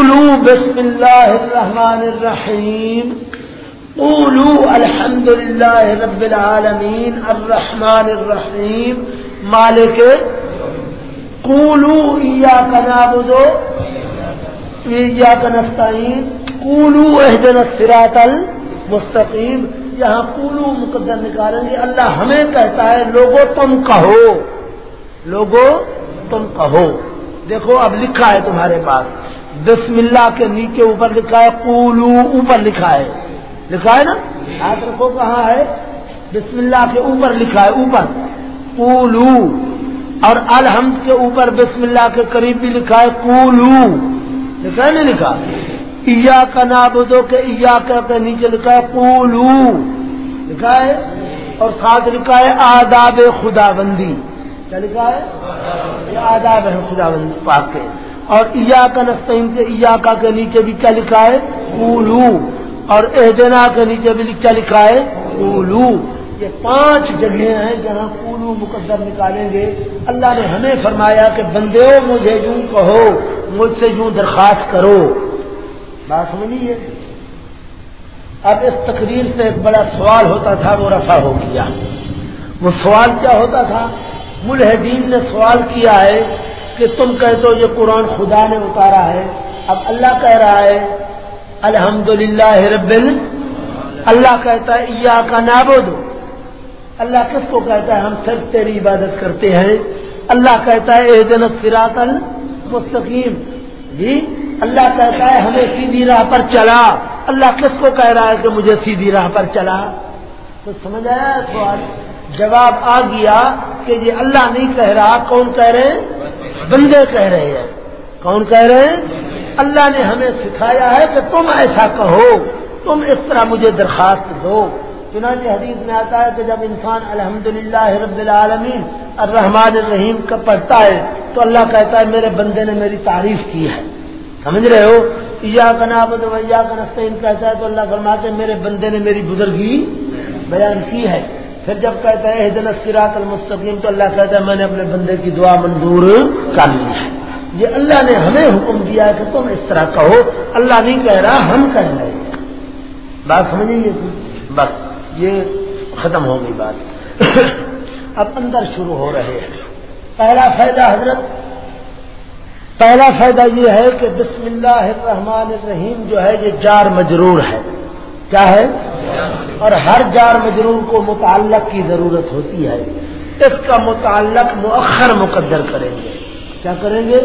قولوا بسم اللہ الرحمن الرحیم قولوا الحمد للہ رب العالمین الرحمن الرحیم مالک، قولوا ایاک نعبدو ایاک نستعین قولوا اہدنا الصراط المستقیم یہاں قولوا مقدر نکالیں گے. اللہ ہمیں کہتا ہے لوگوں تم کہو لوگوں تم کہو۔ دیکھو، اب لکھا ہے تمہارے پاس۔ بسم اللہ کے نیچے اوپر لکھا ہے، قولو، اوپر لکھا ہے۔ لکھا ہے نا؟ ہاتھ رکھو کہاں ہے؟ بسم اللہ کے اوپر لکھا ہے، اوپر۔ قولو۔ اور الحمد کے اوپر بسم اللہ کے قریب بھی لکھا ہے، قولو۔ لکھا ہے، نہیں لکھا؟ ایا کا نابودو کے ایا کے نیچے لکھا ہے، قولو۔ لکھا ہے؟ اور ساتھ لکھا ہے، آداب خدا بندی کیا لکھا ہے؟ یہ آداب ہے خدا پاک کے اور ایا کا نسطین کے ایا کا کے نیچے بھی کیا لکھا ہے؟ اولو اور اہدنا کے نیچے بھی کیا لکھا ہے؟ اولو یہ پانچ جگہیں ہیں جہاں اولو مقدر نکالیں گے۔ اللہ نے ہمیں فرمایا کہ بندے مجھے یوں کہو، مجھ سے یوں درخواست کرو۔ بات سمجھیے اب اس تقریر سے ایک بڑا سوال ہوتا تھا، وہ رفع ہو گیا۔ وہ سوال کیا ہوتا تھا؟ ملحدین نے سوال کیا ہے کہ تم کہتے ہو یہ قرآن خدا نے اتارا ہے۔ اب اللہ کہہ رہا ہے الحمد للہ رب اللہ کہتا ہے ایا کا نابود اللہ کس کو کہتا ہے؟ ہم صرف تیری عبادت کرتے ہیں۔ اللہ کہتا ہے اے دن فراط المستقیم۔ جی اللہ کہتا ہے، ہمیں سیدھی راہ پر چلا۔ اللہ کس کو کہہ رہا ہے کہ مجھے سیدھی راہ پر چلا؟ تو سمجھ آیا سوال؟ جواب آ گیا کہ یہ اللہ نہیں کہہ رہا، کون کہہ رہے ہیں؟ بندے کہہ رہے ہیں۔ کون کہہ رہے ہیں؟ اللہ نے ہمیں سکھایا ہے کہ تم ایسا کہو، تم اس طرح مجھے درخواست دو۔ چنانچہ حدیث میں آتا ہے کہ جب انسان الحمد رب العالمین الرحمن الرحیم کا پڑھتا ہے، تو اللہ کہتا ہے میرے بندے نے میری تعریف کی ہے۔ سمجھ رہے ہو؟ یا کا ویا کا نسطین کہتا ہے تو اللہ فرماتے میرے بندے نے میری بزرگی بیان کی ہے۔ پھر جب کہتا ہے دن سراط المستقیم، تو اللہ کہتا ہے میں نے اپنے بندے کی دعا منظور کر لی ہے۔ یہ اللہ نے ہمیں حکم دیا ہے کہ تم اس طرح کہو۔ اللہ نہیں کہہ رہا، ہم کہہ رہے ہیں۔ بات سمجھیں گے بس یہ ختم ہو گئی بات۔ اب اندر شروع ہو رہے ہیں۔ پہلا فائدہ حضرت، پہلا فائدہ یہ ہے کہ بسم اللہ الرحمن الرحیم جو ہے، یہ جار مجرور ہے۔ کیا ہے؟ اور ہر جار مجرور کو متعلق کی ضرورت ہوتی ہے۔ اس کا متعلق مؤخر مقدر کریں گے۔ کیا کریں گے؟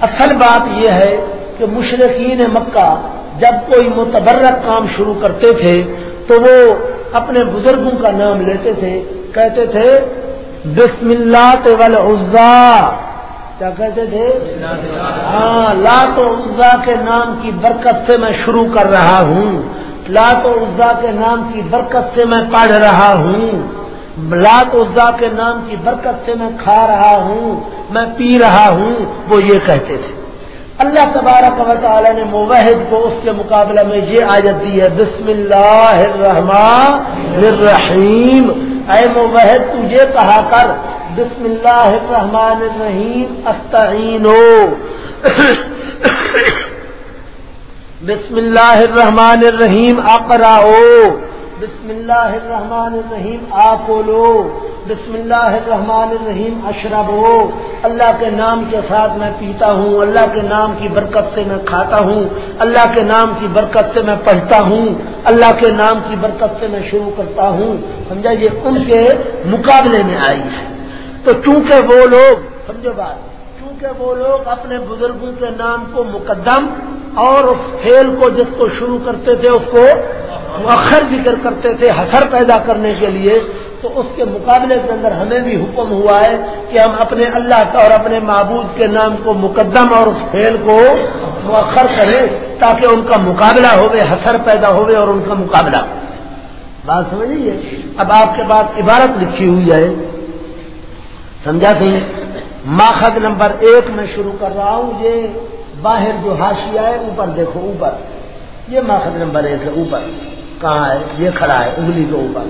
اصل بات یہ ہے کہ مشرقین مکہ جب کوئی متبرک کام شروع کرتے تھے تو وہ اپنے بزرگوں کا نام لیتے تھے۔ کہتے تھے، بسم اللہ والعزا۔ کیا کہتے تھے؟ ہاں لات و عزا کے نام کی برکت سے میں شروع کر رہا ہوں۔ لات و عزا کے نام کی برکت سے میں پڑھ رہا ہوں۔ لات عزا کے نام کی برکت سے میں کھا رہا ہوں، میں پی رہا ہوں، وہ یہ کہتے تھے۔ اللہ تبارک و تعالی نے موحد کو اس کے مقابلے میں یہ آیت دی ہے بسم اللہ الرحمن الرحیم۔ اے موحد، تو یہ کہا کر بسم اللہ الرحمن الرحیم، استعینو۔ بسم اللہ الرحمن الرحیم اقراؤ بسم اللہ الرحمن الرحیم آکولو بسم اللہ الرحمن الرحیم اشرب ہو اللہ کے نام کے ساتھ میں پیتا ہوں، اللہ کے نام کی برکت سے میں کھاتا ہوں، اللہ کے نام کی برکت سے میں پڑھتا ہوں، اللہ کے نام کی برکت سے میں شروع کرتا ہوں۔ سمجھا، یہ ان کے مقابلے میں آئی ہے۔ تو چونکہ وہ لوگ، سمجھو بات، چونکہ وہ لوگ اپنے بزرگوں کے نام کو مقدم اور اس کھیل کو جس کو شروع کرتے تھے، اس کو مؤخر ذکر کرتے تھے حسر پیدا کرنے کے لیے، تو اس کے مقابلے کے اندر ہمیں بھی حکم ہوا ہے کہ ہم اپنے اللہ کا اور اپنے معبود کے نام کو مقدم اور اس کھیل کو مؤخر کریں تاکہ ان کا مقابلہ ہوئے، حسر پیدا ہوئے اور ان کا مقابلہ بات سمجھیے اب آپ کے پاس عبارت لکھی ہوئی ہے۔ سمجھا سی ماخذ نمبر ایک میں شروع کر رہا ہوں، یہ باہر جو ہاشیا ہے، اوپر دیکھو، اوپر۔ یہ ماخذ نمبر ایک ہے، اوپر۔ کہاں ہے؟ یہ کھڑا ہے، انگلی کے اوپر۔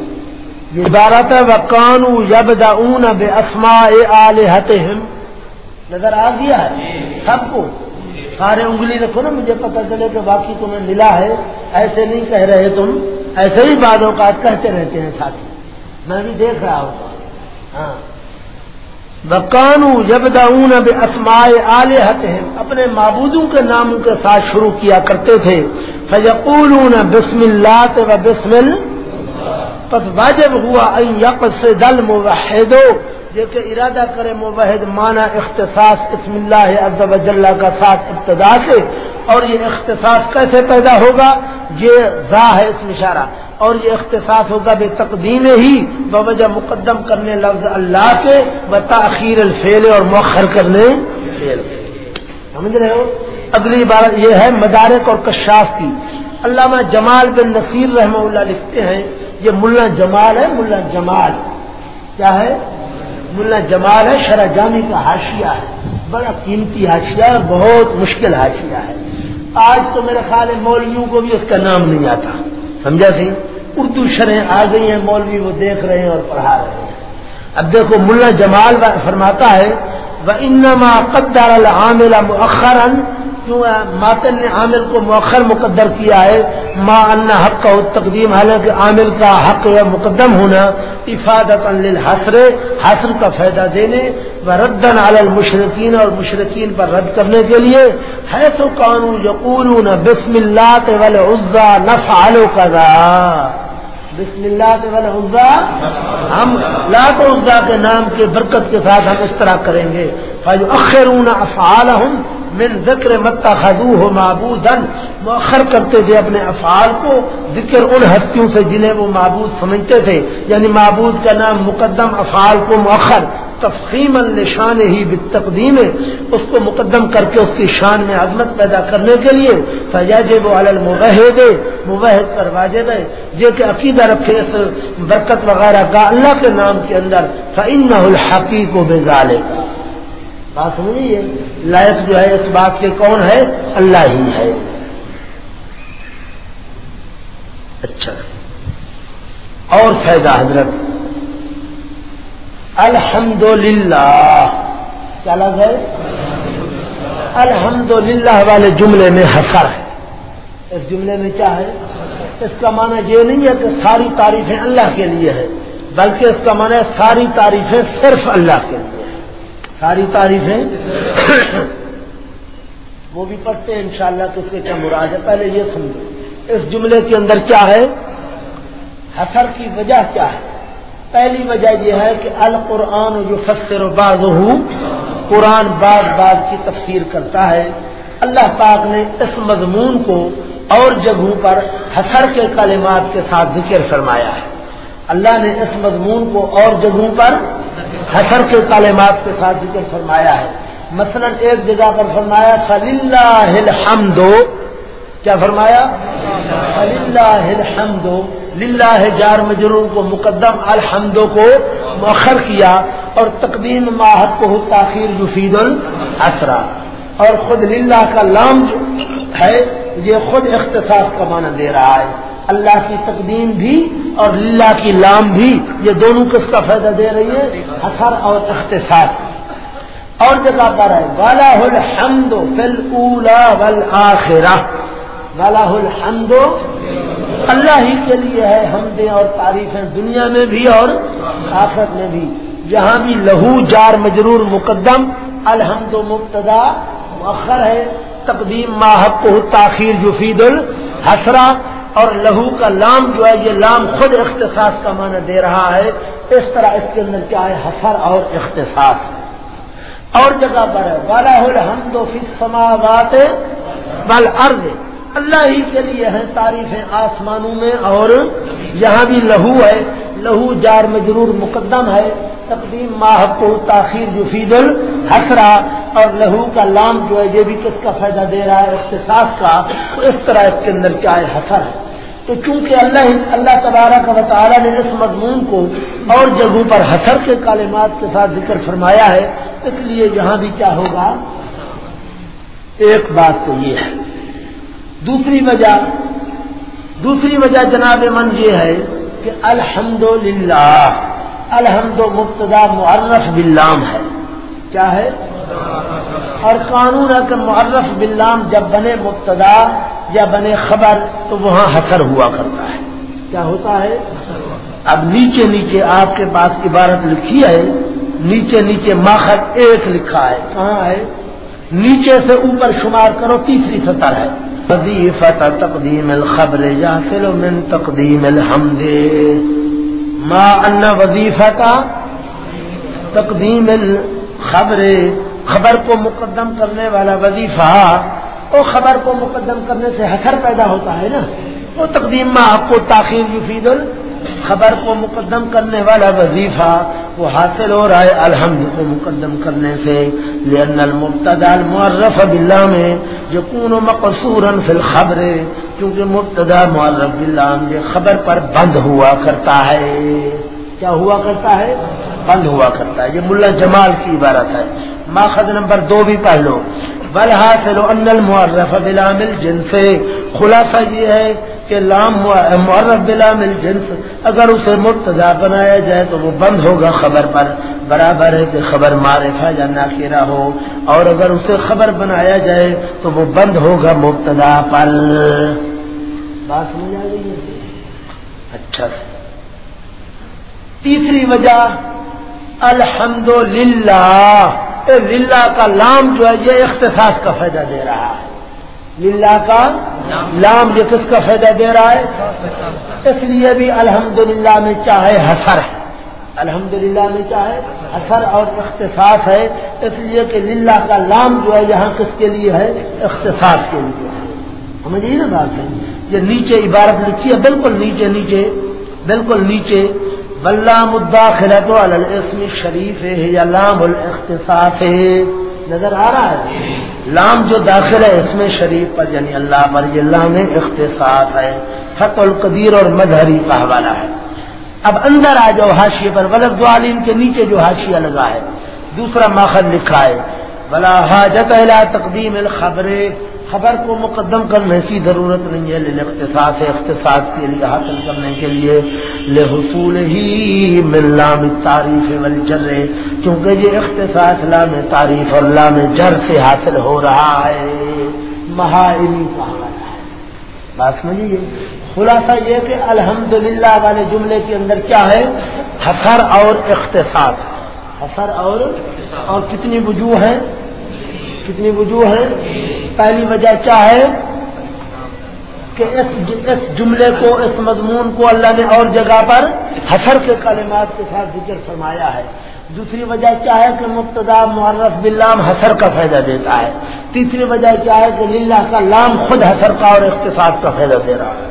یہ عبارت ہے وکانو یب اون بے اسما نظر آ گیا ہے؟ سب کو۔ سارے انگلی رکھو نا، مجھے پتہ چلے کہ باقی تمہیں ملا ہے۔ ایسے نہیں کہہ رہے تم، ایسے ہی بعد اوقات کہتے رہتے ہیں ساتھی میں بھی دیکھ رہا ہوں۔ ہاں۔ بکانو جب داؤن اب اسمائے آلے اپنے معبودوں کے ناموں کے ساتھ شروع کیا کرتے تھے فجقول بسم اللہ و بسم پس واجب ہوا یق سے دل موحدو جو کہ ارادہ کرے موحد مانا اختصاص اسم اللہ عز و جل کا ساتھ ابتدا سے، اور یہ اختصاص کیسے پیدا ہوگا؟ یہ ذا ہے اس اشارہ، اور یہ اختصاص ہوگا بے تقدیم ہی، بوجہ مقدم کرنے لفظ اللہ کے، و تاخیر الفیل اور مؤخر کرنے سمجھ رہے ہو؟ اگلی بار یہ ہے مدارک اور کشاف کی۔ علامہ جمال بن نصیر رحمہ اللہ لکھتے ہیں یہ ملا جمال ہے، ملا جمال۔ کیا ہے؟ ملا جمال ہے شرح جامی کا حاشیہ ہے۔ بڑا قیمتی حاشیہ ہے، بہت مشکل حاشیہ ہے۔ آج تو میرے خیال ہے مولویوں کو بھی اس کا نام نہیں آتا۔ سمجھا سی؟ اردو شرح آ گئی ہیں، مولوی وہ دیکھ رہے ہیں اور پڑھا رہے ہیں۔ اب دیکھو، ملا جمال فرماتا ہے وہ انما قدر العامل مؤخرا کیوں ماتن نے عامل کو مؤخر مقدر کیا ہے۔ ما ان حق کا تقدیم، حالانکہ عامل کا حق یا مقدم ہونا۔ افادت للحسر حسر کا فائدہ دینے۔ و ردن علی المشرقین اور مشرقین پر رد کرنے کے لیے۔ ہے تو قانون یقول بسم اللہ والعزا نفعل کذا۔ بسم اللہ والعزا، ہم لات عزا کے نام کے برکت کے ساتھ ہم اس طرح کریں گے۔ فیؤخرون افعالهم من ذکر متا خدو ہو معبود مؤخر کرتے تھے اپنے افعال کو، ذکر ان ہستیوں سے جنہیں وہ معبود سمجھتے تھے یعنی معبود کا نام مقدم افعال کو مؤخر تفخیم الشان ہی تقدیم اس کو مقدم کر کے اس کی شان میں عظمت پیدا کرنے کے لیے فیاج وہ المبحد مبحد پر واجب ہے، جو کہ عقیدہ رکھے اس برکت وغیرہ کا اللہ کے نام کے اندر فعن الحقیق و بے کا بات سمجھیے لائق جو ہے اس بات کے کون ہے؟ اللہ ہی ہے۔ اچھا۔ اور فائدہ حضرت۔ الحمد للہ کیا لگ ہے؟ الحمد للہ والے جملے میں حسر ہے۔ اس جملے میں کیا ہے؟ اس کا معنی یہ نہیں ہے کہ ساری تعریفیں اللہ کے لیے ہے بلکہ اس کا معنی ہے ساری تعریفیں صرف اللہ کے لیے۔ ساری تعریفیں۔ وہ بھی پڑھتے ہیں، انشاءاللہ شاء اس کے کیا مراد ہے پہلے یہ سمجھو۔ اس جملے کے اندر کیا ہے؟ حسر کی وجہ کیا ہے؟ پہلی وجہ یہ ہے کہ القرآن جو فصر و باز قرآن بعض بعض کی تفسیر کرتا ہے۔ اللہ پاک نے اس مضمون کو اور جگہوں پر حسر کے کلمات کے ساتھ ذکر فرمایا ہے۔ اللہ نے اس مضمون کو اور جگہوں پر حسر کے تعلیمات کے ساتھ ذکر فرمایا ہے۔ مثلا ایک جگہ پر فرمایا صلی اللہ الحمد۔ کیا فرمایا؟ صلی اللہ الحمد۔ للہ جار مجرور کو، مقدم الحمد کو مؤخر کیا اور تقدیم ماہد کو، تاخیر یفید الاسرا۔ اور خود للہ کا لام جو ہے، یہ خود اختصاص کا معنی دے رہا ہے۔ اللہ کی تقدیم بھی اور اللہ کی لام بھی یہ دونوں کس کا فائدہ دے رہی ہے، اثر اور اختصاص۔ اور جگہ پر ہے والا الحمد فل اولا ول آخرا والا الحمد اللہ ہی کے لیے ہے، حمدیں اور تعریفیں دنیا میں بھی اور آخرت میں بھی۔ جہاں بھی لہو جار مجرور مقدم، الحمد مبتدا مؤخر ہے، تقدیم ماہب کو تاخیر یفید الحسرا اور لہو کا لام جو ہے یہ لام خود اختصاص کا معنی دے رہا ہے۔ اس طرح اس کے اندر کیا ہے؟ حسر اور اختصاص۔ اور جگہ پر ہے۔ بالا الحمد و فما سماوات بل ارض اللہ ہی کے لیے ہیں تعریفیں آسمانوں میں اور یہاں بھی لہو ہے۔ لہو جار مجرور مقدم ہے۔ تقدیم ماہ کو تاخیر جفید الحسرا اور لہو کا لام جو ہے یہ بھی کس کا فائدہ دے رہا ہے اختصاص کا؟ تو اس طرح اس کے اندر کیا ہے؟ حسر ہے تو چونکہ اللہ اللہ تبارہ کا وطالعہ نے اس مضمون کو اور جگہوں پر حسر کے کالمات کے ساتھ ذکر فرمایا ہے، اس لیے یہاں بھی کیا ہوگا؟ ایک بات تو یہ ہے۔ دوسری وجہ دوسری وجہ جناب من یہ ہے کہ الحمد الحمد مبتدا معرف باللام ہے۔ کیا ہے؟ اور قانون ہے کہ معرف بلام جب بنے مبتدا یا بنے خبر تو وہاں حسر ہوا کرتا ہے۔ کیا ہوتا ہے؟ اب نیچے نیچے آپ کے پاس عبارت لکھی ہے، نیچے نیچے ماخذ ایک لکھا ہے۔ کہاں ہے؟ نیچے سے اوپر شمار کرو، تیسری سطر ہے۔ وظیفت تقدیم الخبر یاسل من تقدیم الحمد. ما ان وظیفہ کا تقدیم الخبر. خبر کو مقدم کرنے والا وظیفہ، وہ خبر کو مقدم کرنے سے حسر پیدا ہوتا ہے نا؟ وہ تقدیم میں آپ کو تاخیر یفید خبر کو مقدم کرنے والا وظیفہ وہ حاصل ہو رہا ہے الحمد کو مقدم کرنے سے، لأن المبتدا المعرف باللہ میں جو کون مقصور فی الخبر، کیونکہ مبتدا معرف باللہ میں خبر پر بند ہوا کرتا ہے۔ کیا ہوا کرتا ہے؟ بند ہوا کرتا ہے۔ یہ ملا جمال کی عبارت ہے۔ ماخذ نمبر دو بھی پڑھ لو۔ بل حاصل ان المعرف بلامل جن سے خلاصہ یہ ہے کہ لام معرف بلامل جنس۔ اگر اسے مبتدا بنایا جائے تو وہ بند ہوگا خبر پر۔ برابر ہے کہ خبر معرفہ یا ناکرہ ہو۔ اور اگر اسے خبر بنایا جائے تو وہ بند ہوگا مبتدا پر۔ بات سمجھ آ گئی اچھا۔ تیسری وجہ الحمد للہ للہ کا لام جو ہے، یہ اختصاص کا فائدہ دے رہا ہے۔ للہ کا لام یہ کس کا فائدہ دے رہا ہے؟ اس لیے بھی الحمد میں چاہے حسر ہے۔ الحمد میں چاہے حسر اور اختصاص ہے۔ اس لیے کہ للہ کا لام جو ہے یہاں کس کے لیے ہے؟ اختصاص کے لیے سمجھیے نا بات؟ ہے یہ نیچے عبارت لکھی ہے، بالکل نیچے نیچے، بالکل نیچے۔ بلام الداخلہ تو الاسم شریف ہے یا لام الاختصاص ہے۔ نظر آ رہا ہے۔ لام جو داخل ہے، اس میں شریف پر یعنی اللہ پر، یہ لام اختصاص ہے۔ فت القدیر اور مظہری کا حوالہ ہے۔ اب اندر آ جاؤ، حاشیے پر۔ ولد عالم کے نیچے جو حاشیہ لگا ہے۔ دوسرا ماخذ لکھا ہے۔ بلا حاجت تقدیم الخبریں خبر کو مقدم کرنے کی ضرورت نہیں ہے اختصاص اختصاص کے لیے، حاصل کرنے کے لیے۔ لے حصول ہی لام تعریف والجر، کیونکہ یہ اختصاص لام تعریف اور لام جر سے حاصل ہو رہا ہے۔ مہالی کہا ہے۔ بات سمجھیے؟ خلاصہ یہ کہ الحمد والے جملے کے اندر کیا ہے؟ حسر اور اختصاص۔ حسر اور اور کتنی وجوہ ہیں؟ کتنی وجوہ ہیں؟ پہلی وجہ کیا ہے؟ کہ اس جملے کو، اس مضمون کو اللہ نے اور جگہ پر حسر کے کلمات کے ساتھ ذکر فرمایا ہے۔ دوسری وجہ کیا ہے؟ کہ مبتدا معرف بلام حسر کا فائدہ دیتا ہے۔ تیسری وجہ کیا ہے؟ کہ للہ کا لام خود حسر کا اور اقتصاد کا فائدہ دے رہا ہے۔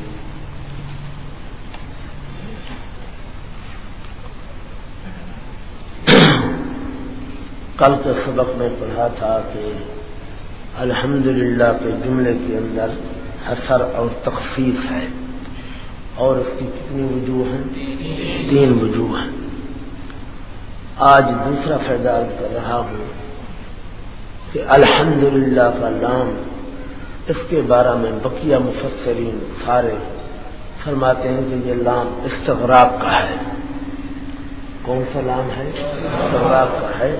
کل کے سبق میں پڑھا تھا کہ الحمدللہ کے جملے کے اندر حسر اور تخصیص ہے اور اس کی کتنی وجوہ ہیں؟ تین وجوہ ہیں۔ آج دوسرا فائدہ کر رہا ہوں کہ الحمدللہ کا نام اس کے بارے میں بقیہ مفسرین سارے فرماتے ہیں کہ یہ لام استغراق کا ہے۔ کون سا لام ہے؟ استغراق کا ہے۔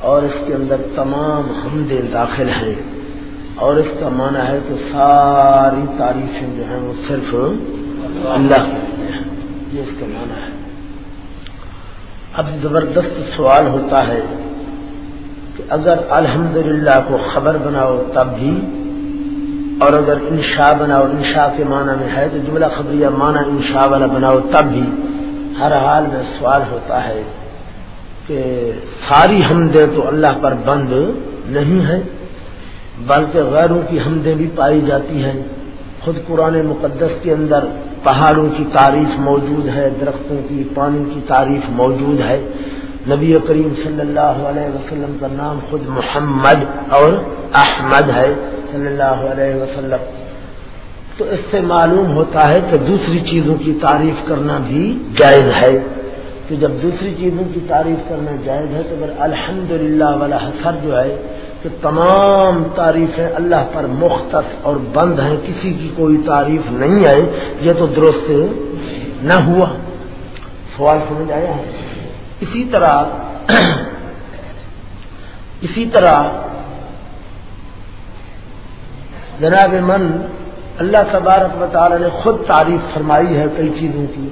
اور اس کے اندر تمام حمدیں داخل ہیں اور اس کا معنی ہے کہ ساری تعریفیں جو ہیں وہ صرف اللہ کے ہیں۔ یہ اس کا معنی ہے۔ اب زبردست سوال ہوتا ہے کہ اگر الحمدللہ کو خبر بناؤ تب بھی اور اگر انشاء بناؤ، انشاء کے معنی میں ہے تو جملہ خبریہ معنی انشاء والا بناؤ تب بھی، ہر حال میں سوال ہوتا ہے کہ ساری حمدیں تو اللہ پر بند نہیں ہے بلکہ غیروں کی حمدیں بھی پائی جاتی ہیں۔ خود قرآن مقدس کے اندر پہاڑوں کی تعریف موجود ہے، درختوں کی، پانی کی تعریف موجود ہے۔ نبی کریم صلی اللہ علیہ وسلم کا نام خود محمد اور احمد ہے، صلی اللہ علیہ وسلم۔ تو اس سے معلوم ہوتا ہے کہ دوسری چیزوں کی تعریف کرنا بھی جائز ہے۔ تو جب دوسری چیزوں کی تعریف کرنا جائز ہے تو اگر الحمد للہ والا حسر جو ہے کہ تمام تعریفیں اللہ پر مختص اور بند ہیں، کسی کی کوئی تعریف نہیں ہے یہ تو درست نہ ہوا۔ سوال سمجھ آیا ہے؟ اسی طرح اسی طرح جناب من، اللہ تبارک و تعالی نے خود تعریف فرمائی ہے کئی چیزوں کی۔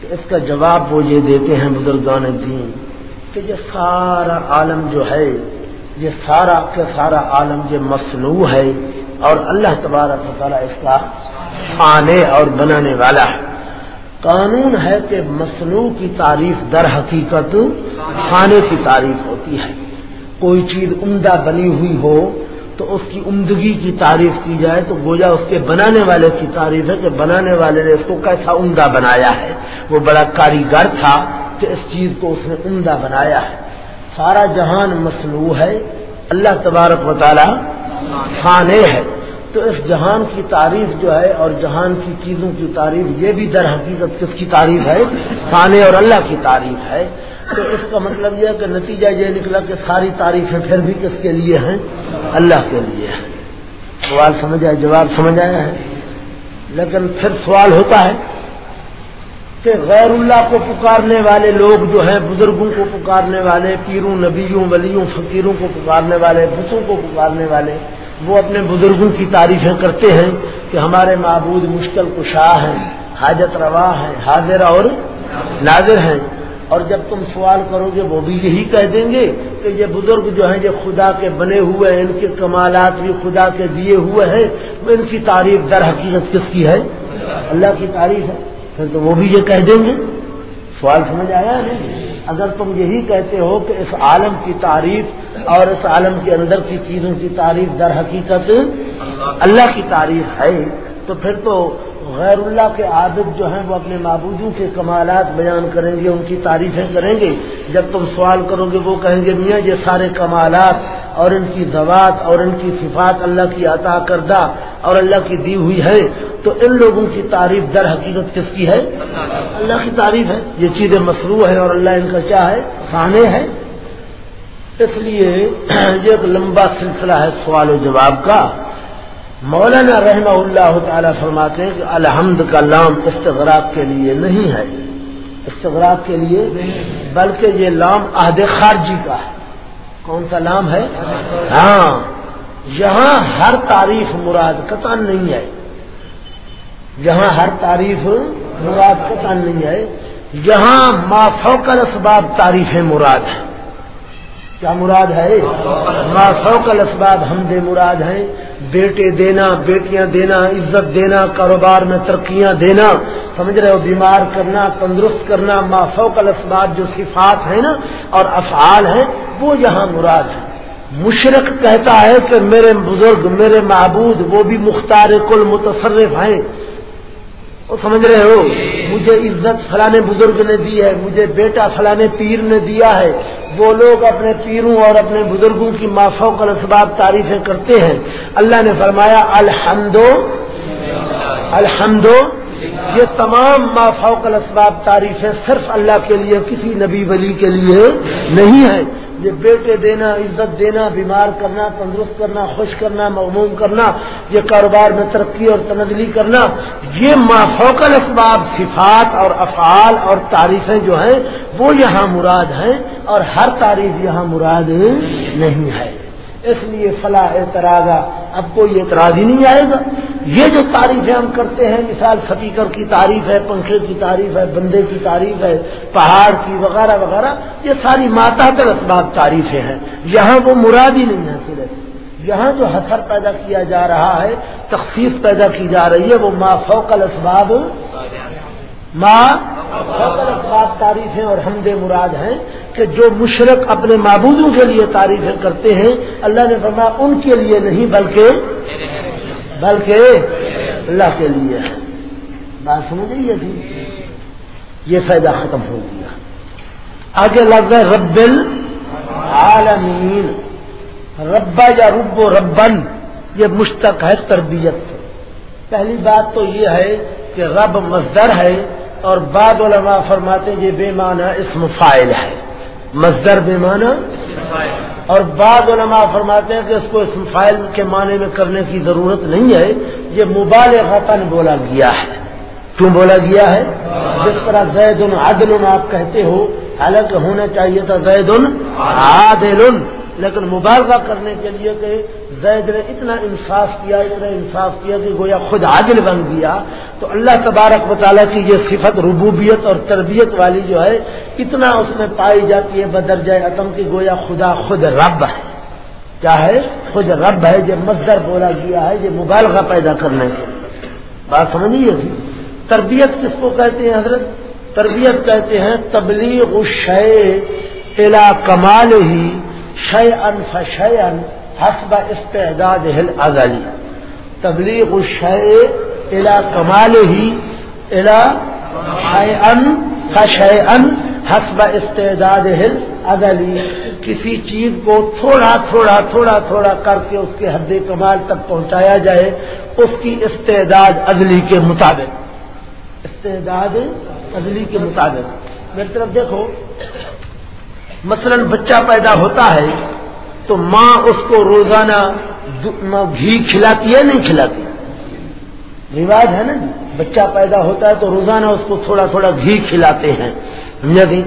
کہ اس کا جواب وہ یہ دیتے ہیں بزرگان دین کہ یہ سارا عالم جو ہے، یہ سارا کے سارا عالم یہ مصنوع ہے اور اللہ تبارک تعالیٰ اس کا آنے اور بنانے والا ہے۔ قانون ہے کہ مصنوع کی تعریف در حقیقت کھانے کی تعریف ہوتی ہے۔ کوئی چیز عمدہ بنی ہوئی ہو تو اس کی عمدگی کی تعریف کی جائے تو گویا اس کے بنانے والے کی تعریف ہے کہ بنانے والے نے اس کو کیسا عمدہ بنایا ہے۔ وہ بڑا کاریگر تھا کہ اس چیز کو اس نے عمدہ بنایا ہے۔ سارا جہان مصنوع ہے۔ اللہ تبارک و تعالی خانے ہے۔ تو اس جہان کی تعریف جو ہے اور جہان کی چیزوں کی تعریف یہ بھی در حقیقت کس کی تعریف ہے؟ خانے اور اللہ کی تعریف ہے۔ تو اس کا مطلب یہ کہ نتیجہ یہ نکلا کہ ساری تعریفیں پھر بھی کس کے لیے ہیں؟ اللہ کے لیے ہیں۔ سوال سمجھ آیا؟ جواب سمجھ آیا ہے؟ لیکن پھر سوال ہوتا ہے کہ غیر اللہ کو پکارنے والے لوگ جو ہیں، بزرگوں کو پکارنے والے، پیروں، نبیوں، ولیوں، فقیروں کو پکارنے والے، بتوں کو پکارنے والے، وہ اپنے بزرگوں کی تعریفیں کرتے ہیں کہ ہمارے معبود مشکل کشاہ ہیں، حاجت روا ہیں، حاضر اور ناظر ہیں۔ اور جب تم سوال کرو گے، وہ بھی یہی کہہ دیں گے کہ یہ بزرگ جو ہیں، یہ خدا کے بنے ہوئے ہیں، ان کے کمالات بھی خدا کے دیے ہوئے ہیں۔ ان کی تعریف در حقیقت کس کی ہے؟ اللہ کی تعریف ہے۔ پھر تو وہ بھی یہ کہہ دیں گے۔ سوال سمجھ آیا نہیں اگر تم یہی کہتے ہو کہ اس عالم کی تعریف اور اس عالم کے اندر کی چیزوں کی تعریف در حقیقت اللہ کی تعریف ہے، تو پھر تو غیر اللہ کے عابد جو ہیں وہ اپنے معبودوں کے کمالات بیان کریں گے، ان کی تعریفیں کریں گے۔ جب تم سوال کرو گے، وہ کہیں گے، میاں، یہ سارے کمالات اور ان کی دوات اور ان کی صفات اللہ کی عطا کردہ اور اللہ کی دی ہوئی ہے تو ان لوگوں کی تعریف در حقیقت کس کی ہے؟ اللہ کی تعریف ہے۔ یہ چیزیں مصروع ہیں اور اللہ ان کا کیا ہے؟ خانے ہے اس لیے یہ ایک لمبا سلسلہ ہے سوال و جواب کا۔ مولانا رحمہ اللہ تعالی فرماتے ہیں کہ الحمد کا لام استغراق کے لیے نہیں ہے۔ استغراق کے لیے بلکہ یہ لام عہد خارجی کا ہے۔ کون سا لام ہے؟ ہاں یہاں ہر تعریف مراد قطن نہیں ہے۔ یہاں ہر تعریف مراد قطن نہیں ہے۔ یہاں ما فوکل اسباب تعریف مراد ہے کیا مراد ہے؟ ما فوکل اسباب حمد مراد ہیں۔ بیٹے دینا، بیٹیاں دینا، عزت دینا، کاروبار میں ترقیاں دینا۔ سمجھ رہے ہو؟ بیمار کرنا، تندرست کرنا، ما فوق الاسباب جو صفات ہیں نا اور افعال ہیں، وہ یہاں مراد ہے مشرق کہتا ہے کہ میرے بزرگ، میرے معبود، وہ بھی مختار کل متصرف ہیں۔ وہ سمجھ رہے ہو؟ مجھے عزت فلانے بزرگ نے دی ہے، مجھے بیٹا فلانے پیر نے دیا ہے۔ وہ لوگ اپنے پیروں اور اپنے بزرگوں کی معافوں کا اسباب تعریفیں کرتے ہیں، اللہ نے فرمایا الحمدو الحمدو یہ تمام مافوق الاسباب تعریفیں صرف اللہ کے لیے، کسی نبی ولی کے لیے نہیں ہے یہ بیٹے دینا، عزت دینا، بیمار کرنا، تندرست کرنا، خوش کرنا، مغموم کرنا، یہ کاروبار میں ترقی اور تنزلی کرنا، یہ مافوقل اسباب صفات اور افعال اور تعریفیں جو ہیں، وہ یہاں مراد ہیں اور ہر تعریف یہاں مراد نہیں ہے۔ اس لیے فلاح اعتراض اب کوئی اعتراض ہی نہیں آئے گا۔ یہ جو تعریفیں ہم کرتے ہیں مثال سپیکر کی تعریف ہے پنکھے کی تعریف ہے بندے کی تعریف ہے پہاڑ کی وغیرہ وغیرہ یہ ساری ماتا تر اسباب تعریفیں ہیں۔ یہاں وہ مراد ہی نہیں ہے صرف۔ یہاں جو حسر پیدا کیا جا رہا ہے تخصیص پیدا کی جا رہی ہے وہ ما فوکل اسباب ما فوکل اسباب تعریفیں اور حمد مراد ہیں۔ کہ جو مشرق اپنے معبودوں کے لیے تعریفیں کرتے ہیں، اللہ نے فرمایا ان کے لیے نہیں، بلکہ بلکہ اللہ کے لیے بات سمجھ یہ تھی جی؟ یہ فائدہ ختم ہو گیا۔ آگے لگ گئے رب العالمین ربا یا رب و ربن، یہ مشتق ہے تربیت۔ پہلی بات تو یہ ہے کہ رب مزدر ہے اور بعد علماء فرماتے یہ بے معنی اسم فائل ہے۔ مزدر بے معنی اور بعض علماء فرماتے ہیں کہ اس کو اسم فائل کے معنی میں کرنے کی ضرورت نہیں ہے، یہ موبائل بولا گیا ہے۔ کیوں بولا گیا ہے؟ جس طرح زید عدل آپ کہتے ہو، حالانکہ ہونا چاہیے تھا زید عادل لیکن مبالغہ کرنے کے لیے کہ زید نے اتنا انصاف کیا، اتنا انصاف کیا کہ گویا خود عادل بن گیا۔ تو اللہ تبارک تعالیٰ کی یہ صفت ربوبیت اور تربیت والی جو ہے، اتنا اس میں پائی جاتی ہے بدر جائے عتم کی گویا خدا خود رب ہے۔ کیا ہے؟ خود رب ہے، یہ مزدر بولا گیا ہے، یہ مبالغہ پیدا کرنے کے بات سمجھیے تھی تربیت کس کو کہتے ہیں حضرت؟ تربیت کہتے ہیں تبلیغ شے الا کمال ہی شے ان فشے ان حسب استعداد ہل ازلی تبلیغ شے الا کمال ہی الا شے ان فشے ان حسب استعداد ہل ازلی کسی چیز کو تھوڑا تھوڑا تھوڑا تھوڑا کر کے اس کے حد کمال تک پہنچایا جائے، اس کی استعداد ازلی کے مطابق. استعداد ازلی کے مطابق. میری طرف دیکھو مثلا بچہ پیدا ہوتا ہے تو ماں اس کو روزانہ گھی کھلاتی ہے نہیں کھلاتی؟ رواج ہے نا جی بچہ پیدا ہوتا ہے تو روزانہ اس کو تھوڑا تھوڑا گھی کھلاتے ہیں۔ سمجھا جی؟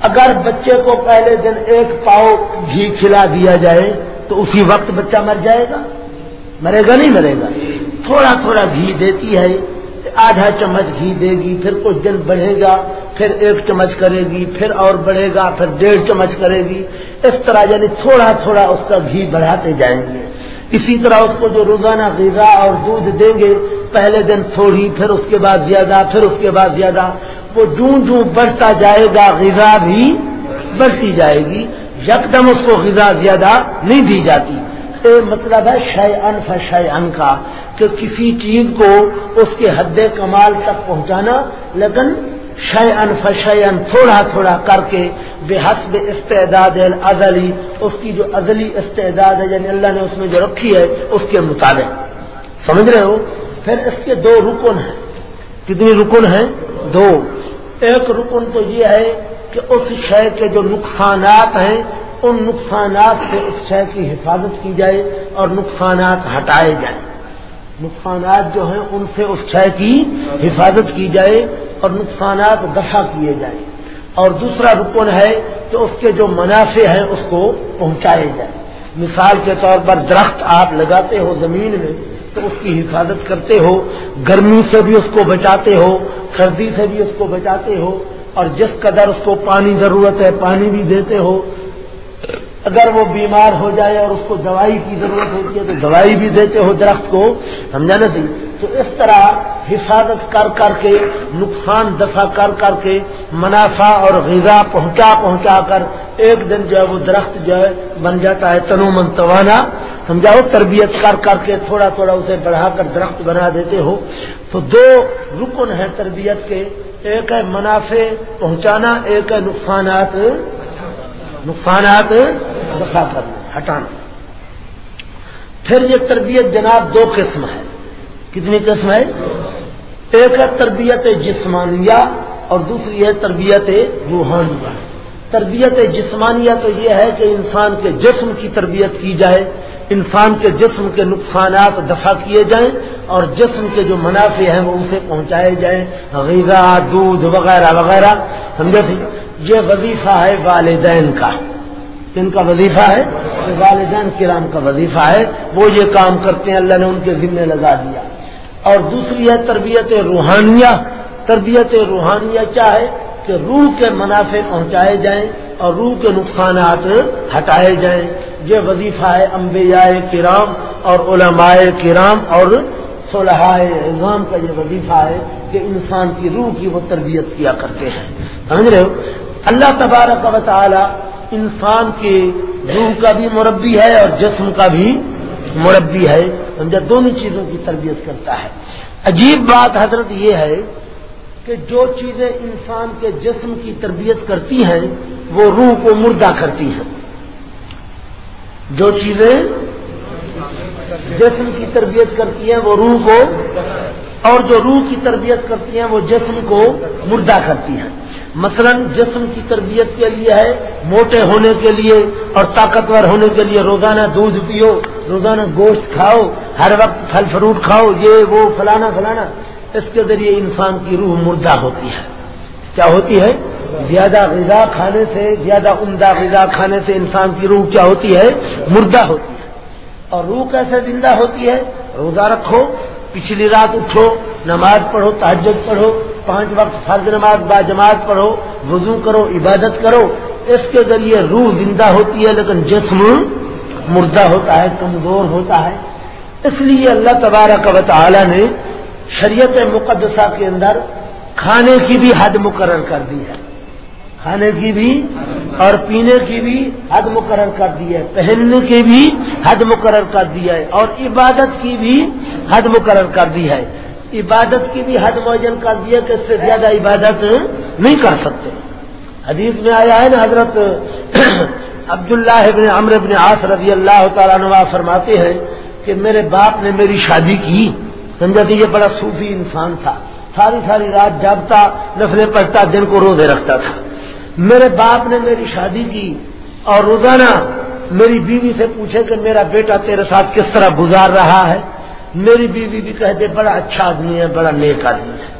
اگر بچے کو پہلے دن ایک پاؤ گھی کھلا دیا جائے تو اسی وقت بچہ مر جائے گا؟ مرے گا نہیں مرے گا؟ تھوڑا تھوڑا گھی دیتی ہے۔ آدھا چمچ گھی دے گی، پھر کچھ دن بڑھے گا، پھر ایک چمچ کرے گی، پھر اور بڑھے گا، پھر ڈیڑھ چمچ کرے گی۔ اس طرح یعنی تھوڑا تھوڑا اس کا گھی بڑھاتے جائیں گے۔ اسی طرح اس کو جو روزانہ غذا اور دودھ دیں گے، پہلے دن تھوڑی، پھر اس کے بعد زیادہ، پھر اس کے بعد زیادہ، وہ جوں جوں بڑھتا جائے گا، غذا بھی بڑھتی جائے گی۔ یکدم اس کو غذا زیادہ نہیں دی جاتی۔ مطلب ہے شے ان فشے ان کا۔ کہ کسی چیز کو اس کے حد کمال تک پہنچانا، لیکن شے ان فشے ان تھوڑا تھوڑا کر کے بے حسب استعداد ازلی اس کی جو ازلی استعداد ہے یعنی اللہ نے اس میں جو رکھی ہے، اس کے مطابق۔ سمجھ رہے ہو؟ پھر اس کے دو رکن ہیں۔ کتنی رکن ہیں؟ دو۔ ایک رکن تو یہ ہے کہ اس شے کے جو نقصانات ہیں، ان نقصانات سے اس شے کی حفاظت کی جائے اور نقصانات ہٹائے جائیں۔ نقصانات جو ہیں ان سے اس شے کی حفاظت کی جائے اور نقصانات دفع کیے جائیں اور دوسرا رکن ہے کہ اس کے جو منافع ہیں اس کو پہنچائے جائیں مثال کے طور پر درخت آپ لگاتے ہو زمین میں تو اس کی حفاظت کرتے ہو، گرمی سے بھی اس کو بچاتے ہو، سردی سے بھی اس کو بچاتے ہو، اور جس قدر اس کو پانی ضرورت ہے پانی بھی دیتے ہو۔ اگر وہ بیمار ہو جائے اور اس کو دوائی کی ضرورت ہوتی ہے تو دوائی بھی دیتے ہو درخت کو سمجھانا سی تو اس طرح حفاظت کر کر کے، نقصان دفع کر کر کے، منافع اور غذا پہنچا پہنچا کر ایک دن جو ہے وہ درخت جو ہے بن جاتا ہے تنو من توانا سمجھاؤ تربیت کر کر کے تھوڑا تھوڑا اسے بڑھا کر درخت بنا دیتے ہو۔ تو دو رکن ہیں تربیت کے، ایک ہے منافع پہنچانا، ایک ہے نقصانات نقصانات دفاع کرنا ہٹانا۔ پھر یہ تربیت جناب دو قسم ہے۔ کتنی قسم ہے؟ ایک ہے تربیت جسمانیہ اور دوسری ہے تربیت روحانیہ۔ تربیت جسمانیہ تو یہ ہے کہ انسان کے جسم کی تربیت کی جائے، انسان کے جسم کے نقصانات دفع کیے جائیں اور جسم کے جو منافع ہیں وہ اسے پہنچائے جائیں۔ غذا، دودھ وغیرہ وغیرہ سمجھے تھی یہ وظیفہ ہے والدین کا۔ کن کا وظیفہ ہے والدین کرام کا وظیفہ ہے، وہ یہ کام کرتے ہیں، اللہ نے ان کے ذمے لگا دیا۔ اور دوسری ہے تربیت روحانیہ۔ تربیت روحانیہ کیا ہے؟ کہ روح کے منافع پہنچائے جائیں اور روح کے نقصانات ہٹائے جائیں۔ یہ وظیفہ ہے انبیاء کرام اور علماء کرام اور صلحاء نظام کا یہ وظیفہ ہے کہ انسان کی روح کی وہ تربیت کیا کرتے ہیں۔ سمجھ رہے ہو؟ اللہ تبارک و تعالی انسان کے روح کا بھی مربی ہے اور جسم کا بھی مربی ہے۔ سمجھا دونوں چیزوں کی تربیت کرتا ہے۔ عجیب بات حضرت یہ ہے کہ جو چیزیں انسان کے جسم کی تربیت کرتی ہیں، وہ روح کو مردہ کرتی ہیں۔ جو چیزیں جسم کی تربیت کرتی ہیں، وہ روح کو اور جو روح کی تربیت کرتی ہیں، وہ جسم کو مردہ کرتی ہیں۔ مثلا جسم کی تربیت کے لیے ہے، موٹے ہونے کے لیے اور طاقتور ہونے کے لیے روزانہ دودھ پیو، روزانہ گوشت کھاؤ، ہر وقت پھل فروٹ کھاؤ، یہ، وہ، فلانا فلانا۔ اس کے ذریعے انسان کی روح مردہ ہوتی ہے۔ کیا ہوتی ہے؟ زیادہ غذا کھانے سے، زیادہ عمدہ غذا کھانے سے انسان کی روح کیا ہوتی ہے؟ مردہ ہوتی ہے۔ اور روح کیسے زندہ ہوتی ہے؟ روزہ رکھو، پچھلی رات اٹھو، نماز پڑھو تحجد پڑھو پانچ وقت فرض نماز با جماعت پڑھو، وضو کرو، عبادت کرو، اس کے ذریعے روح زندہ ہوتی ہے، لیکن جسم مردہ ہوتا ہے، کمزور ہوتا ہے۔ اس لیے اللہ تبارک و تعالی نے شریعت مقدسہ کے اندر کھانے کی بھی حد مقرر کر دی ہے۔ کھانے کی بھی اور پینے کی بھی حد مقرر کر دی ہے۔ پہننے کی بھی حد مقرر کر دی ہے اور عبادت کی بھی حد مقرر کر دی ہے۔ عبادت کی بھی حد موجن کر دی ہے کہ اس سے زیادہ عبادت نہیں کر سکتے۔ حدیث میں آیا ہے نا، حضرت عبداللہ ابن عمر ابن عاص رضی اللہ تعالیٰ نواز فرماتے ہیں کہ میرے باپ نے میری شادی کی۔ سمجھا کہ یہ بڑا صوفی انسان تھا۔ ساری ساری رات جاگتا نفلے پڑھتا، دن کو روزے رکھتا تھا۔ میرے باپ نے میری شادی کی اور روزانہ میری بیوی سے پوچھے کہ میرا بیٹا تیرے ساتھ کس طرح گزار رہا ہے؟ میری بیوی بھی کہتے بڑا اچھا آدمی ہے، بڑا نیک آدمی ہے۔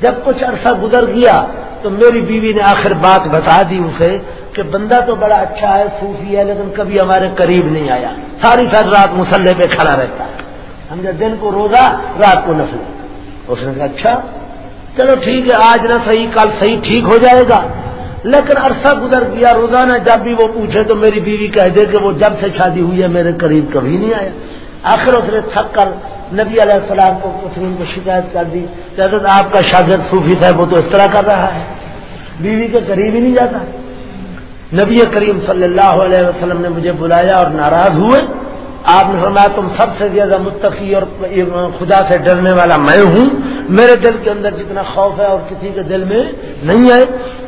جب کچھ عرصہ گزر گیا تو میری بیوی نے آخر بات بتا دی اسے کہ بندہ تو بڑا اچھا ہے، صوفی ہے، لیکن کبھی ہمارے قریب نہیں آیا۔ ساری ساری رات مسلح پہ کھڑا رہتا ہے۔ ہم جب دن کو روزہ، رات کو نفل۔ اس نے کہا اچھا چلو ٹھیک ہے، آج نہ صحیح، کل صحیح ٹھیک ہو جائے گا۔ لیکن عرصہ گزر گیا، روزانہ جب بھی وہ پوچھے تو میری بیوی کہہ دے کہ وہ جب سے شادی ہوئی ہے، میرے قریب کبھی نہیں آیا۔ آخر اس نے تھک کر نبی علیہ السلام کو تسلیم کو شکایت کر دی حضرت آپ کا شاگرد صوفی تھا، وہ تو اس طرح کر رہا ہے۔ بیوی کے قریب ہی نہیں جاتا۔ نبی کریم صلی اللہ علیہ وسلم نے مجھے بلایا اور ناراض ہوئے۔ آپ نے فرمایا، تم سب سے زیادہ متقی اور خدا سے ڈرنے والا میں ہوں۔ میرے دل کے اندر جتنا خوف ہے اور کسی کے دل میں نہیں ہے۔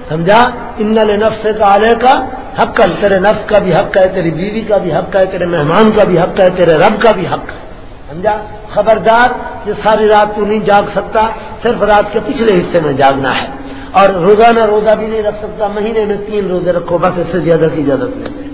سمجھا؟ ان نفس کا آلے کا حق ہے تیرے نفس کا بھی حق ہے، تیری بیوی کا بھی حق ہے، تیرے مہمان کا بھی حق ہے، تیرے رب کا بھی حق ہے۔ سمجھا؟ خبردار یہ ساری رات تو نہیں جاگ سکتا، صرف رات کے پچھلے حصے میں جاگنا ہے۔ اور روزانہ روزہ بھی نہیں رکھ سکتا، مہینے میں تین روزے رکھو، بس اس سے زیادہ کی اجازت نہیں۔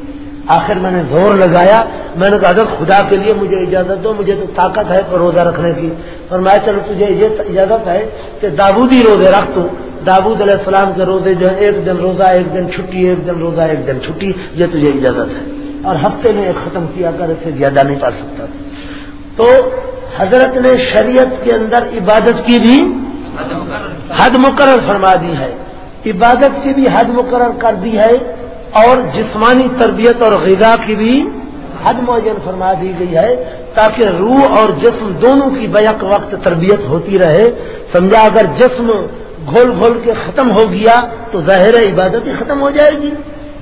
آخر میں نے زور لگایا، میں نے کہا، حضرت خدا کے لیے مجھے اجازت دو، مجھے تو طاقت ہے روزہ رکھنے کی۔ اور میں چلو، تجھے یہ اجازت ہے کہ داودی روزے رکھ تو داود علیہ السلام کے روزے جو ہے ایک دن روزہ، ایک دن چھٹی، ایک دن روزہ، ایک دن چھٹی، یہ تجھے اجازت ہے۔ اور ہفتے میں ایک ختم کیا کر، اسے زیادہ نہیں پڑھ سکتا۔ تو حضرت نے شریعت کے اندر عبادت کی بھی حد مقرر فرما دی ہے۔ عبادت کی بھی حد مقرر کر دی ہے اور جسمانی تربیت اور غذا کی بھی حد معین فرما دی گئی ہے تاکہ روح اور جسم دونوں کی بیک وقت تربیت ہوتی رہے۔ سمجھا، اگر جسم گھول گھول کے ختم ہو گیا تو ظاہر عبادت ہی ختم ہو جائے گی۔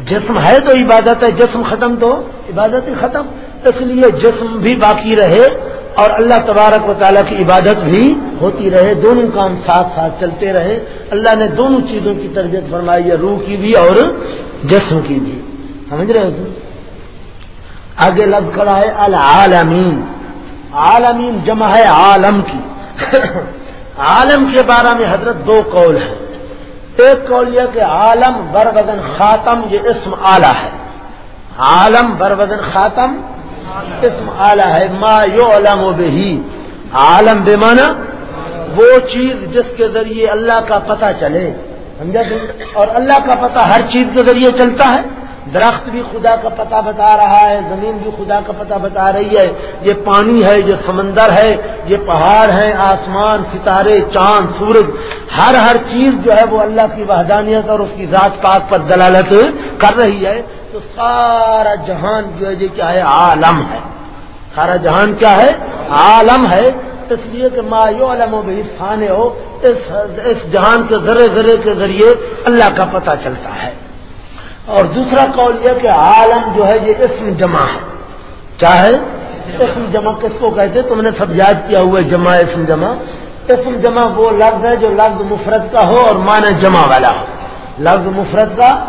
جسم ہے تو عبادت ہے، جسم ختم تو عبادت ہی ختم۔ اس لیے جسم بھی باقی رہے اور اللہ تبارک و تعالیٰ کی عبادت بھی ہوتی رہے۔ دونوں کام ساتھ ساتھ چلتے رہے۔ اللہ نے دونوں چیزوں کی تربیت فرمائی ہے، روح کی بھی اور جسم کی بھی۔ سمجھ رہے ہو آگے لگ کھڑا ہے، العالمین۔ عالمین جمع ہے، عالم کی۔ عالم کے بارے میں حضرت دو قول ہیں۔ ایک قول یہ کہ عالم بر بدن خاتم یہ اسم آلہ ہے۔ عالم بر بدن خاتم اسم آلہ ہے۔ ما یو علم و بہی عالم بے مانا وہ چیز جس کے ذریعے اللہ کا پتہ چلے۔ سمجھا جی؟ اور اللہ کا پتہ ہر چیز کے ذریعے چلتا ہے۔ درخت بھی خدا کا پتہ بتا رہا ہے، زمین بھی خدا کا پتہ بتا رہی ہے۔ یہ پانی ہے، یہ سمندر ہے، یہ پہاڑ ہے آسمان، ستارے، چاند، سورج۔ ہر ہر چیز جو ہے وہ اللہ کی وحدانیت اور اس کی ذات پاک پر دلالت کر رہی ہے۔ تو سارا جہان جو ہے، یہ کیا ہے؟ عالم ہے۔ سارا جہان کیا ہے؟ عالم ہے۔ اس لیے کہ مایو علم و بھی ہو اس جہان کے ذرے ذرے کے ذریعے اللہ کا پتہ چلتا ہے۔ اور دوسرا قول یہ کہ عالم جو ہے یہ اسم جمع ہے۔ چاہے اسم جمع کس کو کہتے تم نے سب یاد کیا ہوا جمع، اسم جمع۔ اسم جمع وہ لفظ ہے جو لفظ مفرد کا ہو اور معنی جمع والا ہو۔ لفظ مفرد کا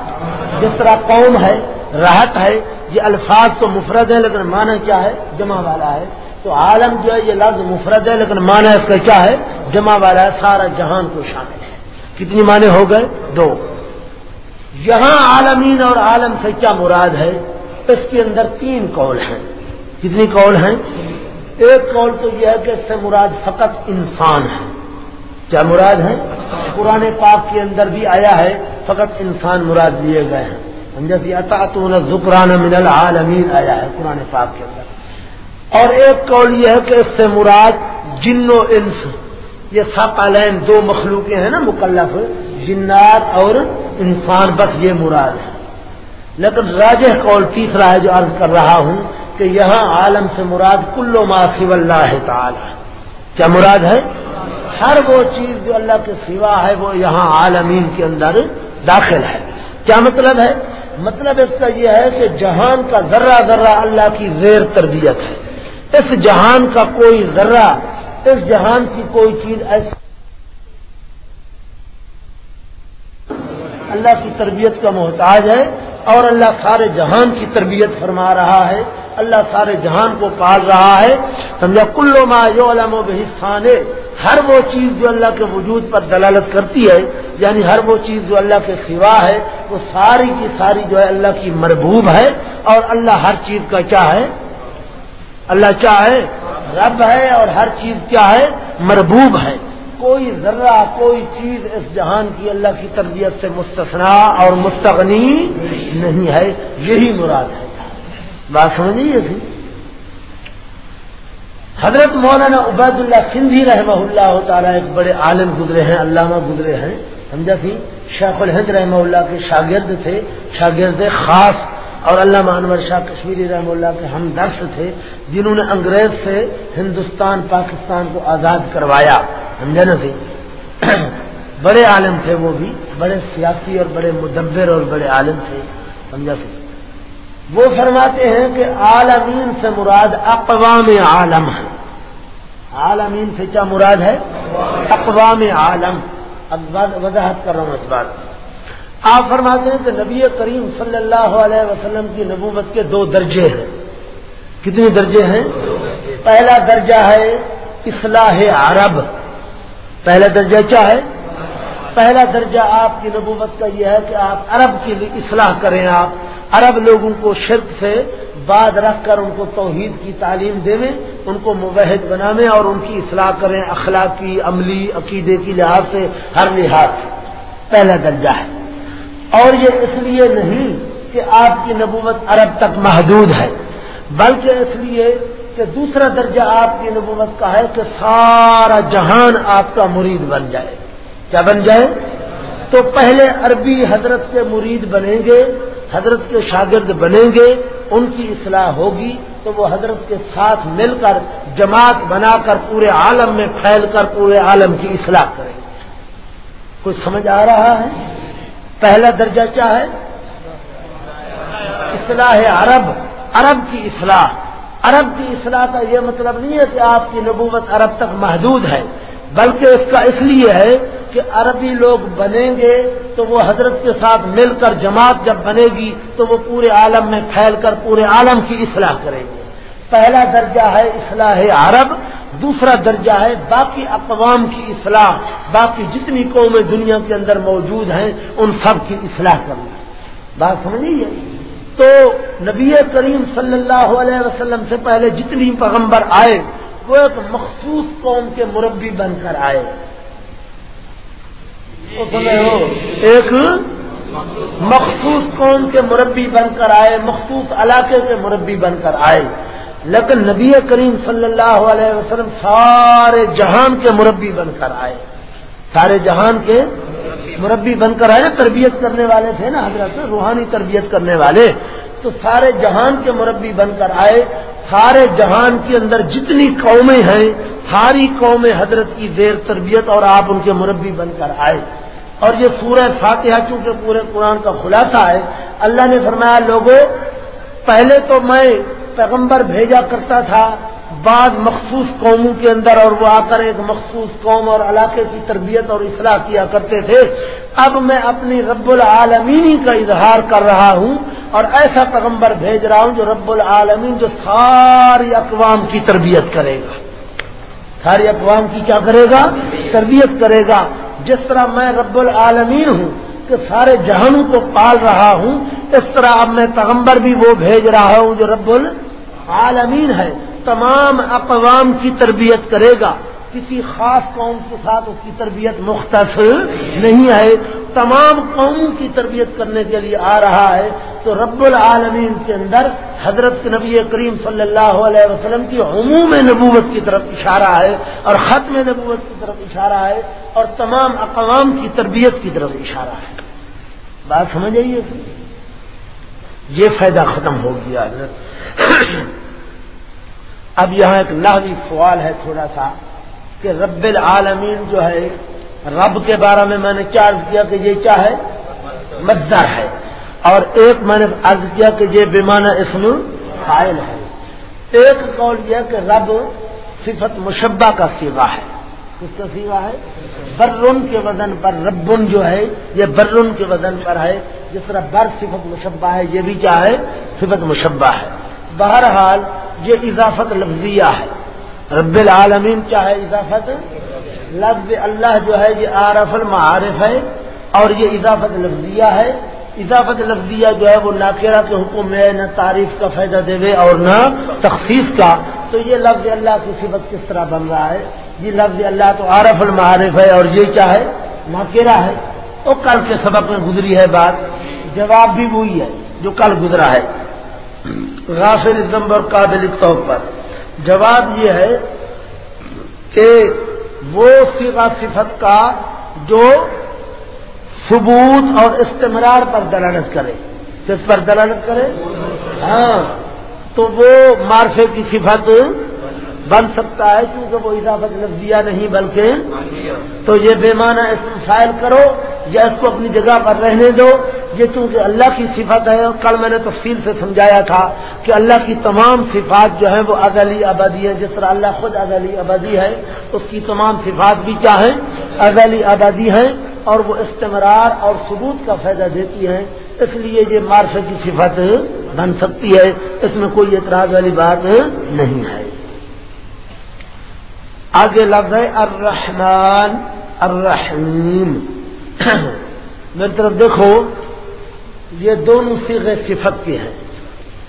جس طرح قوم ہے، راحت ہے، یہ الفاظ تو مفرد ہے لیکن معنی کیا ہے؟ جمع والا ہے۔ تو عالم جو ہے یہ لفظ مفرد ہے لیکن معنی اس کا کیا ہے؟ جمع والا ہے۔ سارا جہان کو شامل ہے۔ کتنی معنی ہو گئے؟ دو۔ یہاں عالمین اور عالم سے کیا مراد ہے؟ اس کے اندر تین قول ہیں۔ کتنی قول ہیں؟ ایک قول تو یہ ہے کہ اس سے مراد فقط انسان ہے۔ کیا مراد ہے قرآن پاک کے اندر بھی آیا ہے، فقط انسان مراد لیے گئے ہیں۔ جیسے اطاطون زکران من العالمین آیا ہے قرآن پاک کے اندر۔ اور ایک قول یہ ہے کہ اس سے مراد جن و انس، یہ ساقالین دو مخلوقیں ہیں نا، مکلف۔ جنات اور انسان، بس یہ مراد ہے۔ لیکن راجہ قول تیسرا ہے جو عرض کر رہا ہوں کہ یہاں عالم سے مراد کلو ماسیو اللہ تعالی۔ کیا مراد ہے؟ ہر وہ چیز جو اللہ کے سوا ہے، وہ یہاں عالمین کے اندر داخل ہے۔ کیا مطلب ہے؟ مطلب اس کا یہ ہے کہ جہان کا ذرہ ذرہ اللہ کی زیر تربیت ہے۔ اس جہان کا کوئی ذرہ، اس جہان کی کوئی چیز ایسی اللہ کی تربیت کا محتاج ہے اور اللہ سارے جہان کی تربیت فرما رہا ہے اللہ سارے جہان کو پال رہا ہے سمجھا کلو ما جو علم و بحسان ہر وہ چیز جو اللہ کے وجود پر دلالت کرتی ہے یعنی ہر وہ چیز جو اللہ کے سوا ہے، وہ ساری کی ساری جو ہے اللہ کی مربوب ہے اور اللہ ہر چیز کا کیا ہے؟ اللہ کیا ہے؟ رب ہے اور ہر چیز کیا ہے؟ مربوب ہے۔ کوئی ذرہ، کوئی چیز اس جہان کی اللہ کی تربیت سے مستثنا اور مستغنی نہیں ہے، یہی مراد ہے۔ بات سمجھیے تھی؟ حضرت مولانا عبید اللہ سندھی رحمہ اللہ تعالیٰ ایک بڑے عالم گزرے ہیں، علامہ گزرے ہیں۔ سمجھا تھی؟ شیخ الحد رحمہ اللہ کے شاگرد تھے، شاگرد خاص اور علامہ انور شاہ کشمیری رحم اللہ کے ہم درس تھے جنہوں نے انگریز سے ہندوستان پاکستان کو آزاد کروایا سمجھا نا بڑے عالم تھے وہ بھی بڑے سیاسی اور بڑے مدبر اور بڑے عالم تھے سمجھا سی وہ فرماتے ہیں کہ عالمین سے مراد اقوام عالم ہے عالمین سے کیا مراد ہے؟ اقوام عالم۔ اب وضاحت کر رہا ہوں اس بات آپ فرماتے ہیں کہ نبی کریم صلی اللہ علیہ وسلم کی نبوت کے دو درجے ہیں۔ کتنے درجے ہیں؟ پہلا درجہ ہے اصلاح عرب۔ پہلا درجہ کیا ہے؟ پہلا درجہ آپ کی نبوت کا یہ ہے کہ آپ عرب کی اصلاح کریں آپ۔ عرب لوگوں کو شرک سے بعد رکھ کر ان کو توحید کی تعلیم دیں ان کو مبحد بناویں اور ان کی اصلاح کریں اخلاقی، عملی، عقیدے کی لحاظ سے ہر لحاظ سے۔ پہلا درجہ ہے۔ اور یہ اس لیے نہیں کہ آپ کی نبوت عرب تک محدود ہے، بلکہ اس لیے کہ دوسرا درجہ آپ کی نبوت کا ہے کہ سارا جہان آپ کا مرید بن جائے۔ کیا بن جائے؟ تو پہلے عربی حضرت کے مرید بنیں گے، حضرت کے شاگرد بنیں گے، ان کی اصلاح ہوگی، تو وہ حضرت کے ساتھ مل کر جماعت بنا کر پورے عالم میں پھیل کر پورے عالم کی اصلاح کریں۔ گے کچھ سمجھ آ رہا ہے؟ پہلا درجہ کیا ہے؟ اصلاح عرب. عرب کی اصلاح. عرب کی اصلاح کا یہ مطلب نہیں ہے کہ آپ کی نبوت عرب تک محدود ہے، بلکہ اس کا اس لیے ہے کہ عربی لوگ بنیں گے تو وہ حضرت کے ساتھ مل کر جماعت جب بنے گی تو وہ پورے عالم میں پھیل کر پورے عالم کی اصلاح کریں گے۔ پہلا درجہ ہے اصلاح عرب، دوسرا درجہ ہے باقی اقوام کی اصلاح، باقی جتنی قومیں دنیا کے اندر موجود ہیں، ان سب کی اصلاح کرنا بات سمجھیے تو نبی کریم صلی اللہ علیہ وسلم سے پہلے جتنی پیغمبر آئے، وہ ایک مخصوص قوم کے مربی بن کر آئے۔ ایک مخصوص قوم کے مربی بن کر آئے، مخصوص علاقے کے مربی بن کر آئے۔ لیکن نبی کریم صلی اللہ علیہ وسلم سارے جہان کے مربی بن کر آئے۔ سارے جہان کے مربی بن کر آئے، تربیت کرنے والے تھے نا حضرت، روحانی تربیت کرنے والے۔ تو سارے جہان کے مربی بن کر آئے۔ سارے جہان کے اندر جتنی قومیں ہیں، ساری قومیں حضرت کی زیر تربیت اور آپ ان کے مربی بن کر آئے۔ اور یہ سورہ فاتحہ چونکہ پورے قرآن کا خلاصہ ہے، اللہ نے فرمایا لوگوں پہلے تو میں پیغمبر بھیجا کرتا تھا بعض مخصوص قوموں کے اندر اور وہ آ کر ایک مخصوص قوم اور علاقے کی تربیت اور اصلاح کیا کرتے تھے۔ اب میں اپنی رب العالمینی کا اظہار کر رہا ہوں اور ایسا پیغمبر بھیج رہا ہوں جو رب العالمین جو ساری اقوام کی تربیت کرے گا۔ ساری اقوام کی کیا کرے گا؟ تربیت کرے گا۔ جس طرح میں رب العالمین ہوں کہ سارے جہانوں کو پال رہا ہوں اس طرح اب میں پیغمبر بھی وہ بھیج رہا ہوں جو رب العالمین ہے۔ تمام اقوام کی تربیت کرے گا۔ کسی خاص قوم کے ساتھ اس کی تربیت مختص نہیں ہے۔ تمام قوموں کی تربیت کرنے کے لیے آ رہا ہے۔ تو رب العالمین کے اندر حضرت نبی کریم صلی اللہ علیہ وسلم کی عموم نبوت کی طرف اشارہ ہے اور ختم نبوت کی طرف اشارہ ہے اور تمام اقوام کی تربیت کی طرف اشارہ ہے۔ بات سمجھ آئیے یہ فائدہ ختم ہو گیا حضرت۔ اب یہاں ایک نحوی سوال ہے تھوڑا سا کہ رب العالمین جو ہے، رب کے بارے میں میں نے کیا کیا کہ یہ کیا ہے؟ مزدر ہے۔ اور ایک میں نے عرض کیا کہ یہ بیمانہ اسم فائل ہے۔ ایک قول یہ کہ رب صفت مشبہ کا سیوا ہے۔ کس کا سیوا ہے؟ برن کے وزن پر ربن جو ہے، یہ برن کے وزن پر ہے۔ جس طرح بر صفت مشبہ ہے، یہ بھی کیا ہے؟ صفت مشبہ ہے۔ بہرحال، یہ اضافت لفظیہ ہے۔ رب العالمین کیا ہے اضافت؟ لفظ اللہ جو ہے، یہ عارف المعارف ہے۔ اور یہ اضافت لفظیہ ہے۔ اضافت لفظیہ جو ہے، وہ ناکیرہ کے حکم میں نہ تعریف کا فائدہ دے اور نہ تخصیص کا۔ تو یہ لفظ اللہ کی صفت کس طرح بن رہا ہے؟ یہ لفظ اللہ تو عارف المعارف ہے اور یہ کیا ہے؟ ناکیرہ ہے۔ وہ کل کے سبق میں گزری ہے بات۔ جواب بھی وہی ہے جو کل گزرا ہے۔ غافل نمبر قابل طور پر۔ جواب یہ ہے کہ وہ سیوا صفت کا جو ثبوت اور استمرار پر دلالت کرے۔ کس پر دلالت کرے؟ ہاں۔ تو وہ مارفے کی صفت بن سکتا ہے کیونکہ وہ اضافت لفظیہ نہیں بلکہ تو یہ بے معنی فائل کرو یا اس کو اپنی جگہ پر رہنے دو، یہ چونکہ اللہ کی صفت ہے۔ اور کل میں نے تفصیل سے سمجھایا تھا کہ اللہ کی تمام صفات جو ہیں وہ ازلی ابدی ہے جس طرح اللہ خود ازلی ابدی ہے، اس کی تمام صفات بھی کیا ازلی ابدی ہیں اور وہ استمرار اور ثبوت کا فائدہ دیتی ہیں۔ اس لیے یہ مارش کی صفت بن سکتی ہے۔ اس میں کوئی اعتراض والی بات نہیں ہے۔ آگے لفظ ہے الرحمن، الرحیم۔ میری طرف دیکھو، یہ دونوں سیغ صفت کے ہیں۔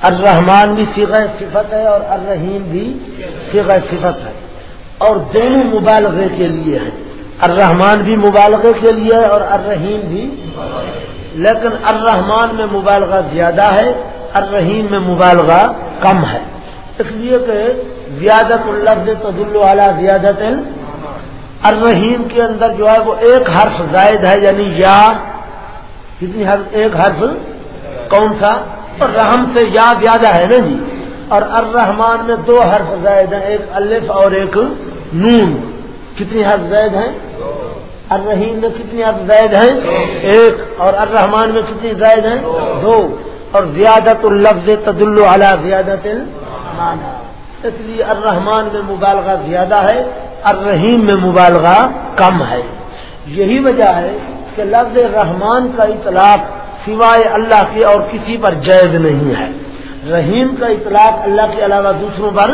الرحمان بھی سیغ صفت ہے اور الرحیم بھی سیغ صفت ہے۔ اور دونوں مبالغے کے لیے ہیں۔ الرحمان بھی مبالغے کے لیے ہے اور الرحیم بھی۔ لیکن الرحمان میں مبالغہ زیادہ ہے، الرحیم میں مبالغہ کم ہے۔ اس لیے کہ زیادت الفظ تدل والا زیادت الرحیم کے اندر جو ہے وہ ایک حرف زائد ہے یعنی یا۔ کتنی حرف؟ ایک حرف کون سا؟ اور رحم سے یا زیادہ ہے نا جی۔ اور الرحمان میں دو حرف زائد ہیں، ایک الف اور ایک نون۔ کتنی حرف زائد ہیں؟ الرحیم میں کتنی حرف زائد ہیں؟ ایک۔ اور الرحمان میں کتنی زائد ہیں؟ دو۔ اور زیادت الفظ تدل اعلیٰ زیادت اس لیے الرحمان میں مبالغہ زیادہ ہے، الرحیم میں مبالغہ کم ہے۔ یہی وجہ ہے کہ لفظ رحمان کا اطلاق سوائے اللہ کے اور کسی پر جائز نہیں ہے۔ رحیم کا اطلاق اللہ کے علاوہ دوسروں پر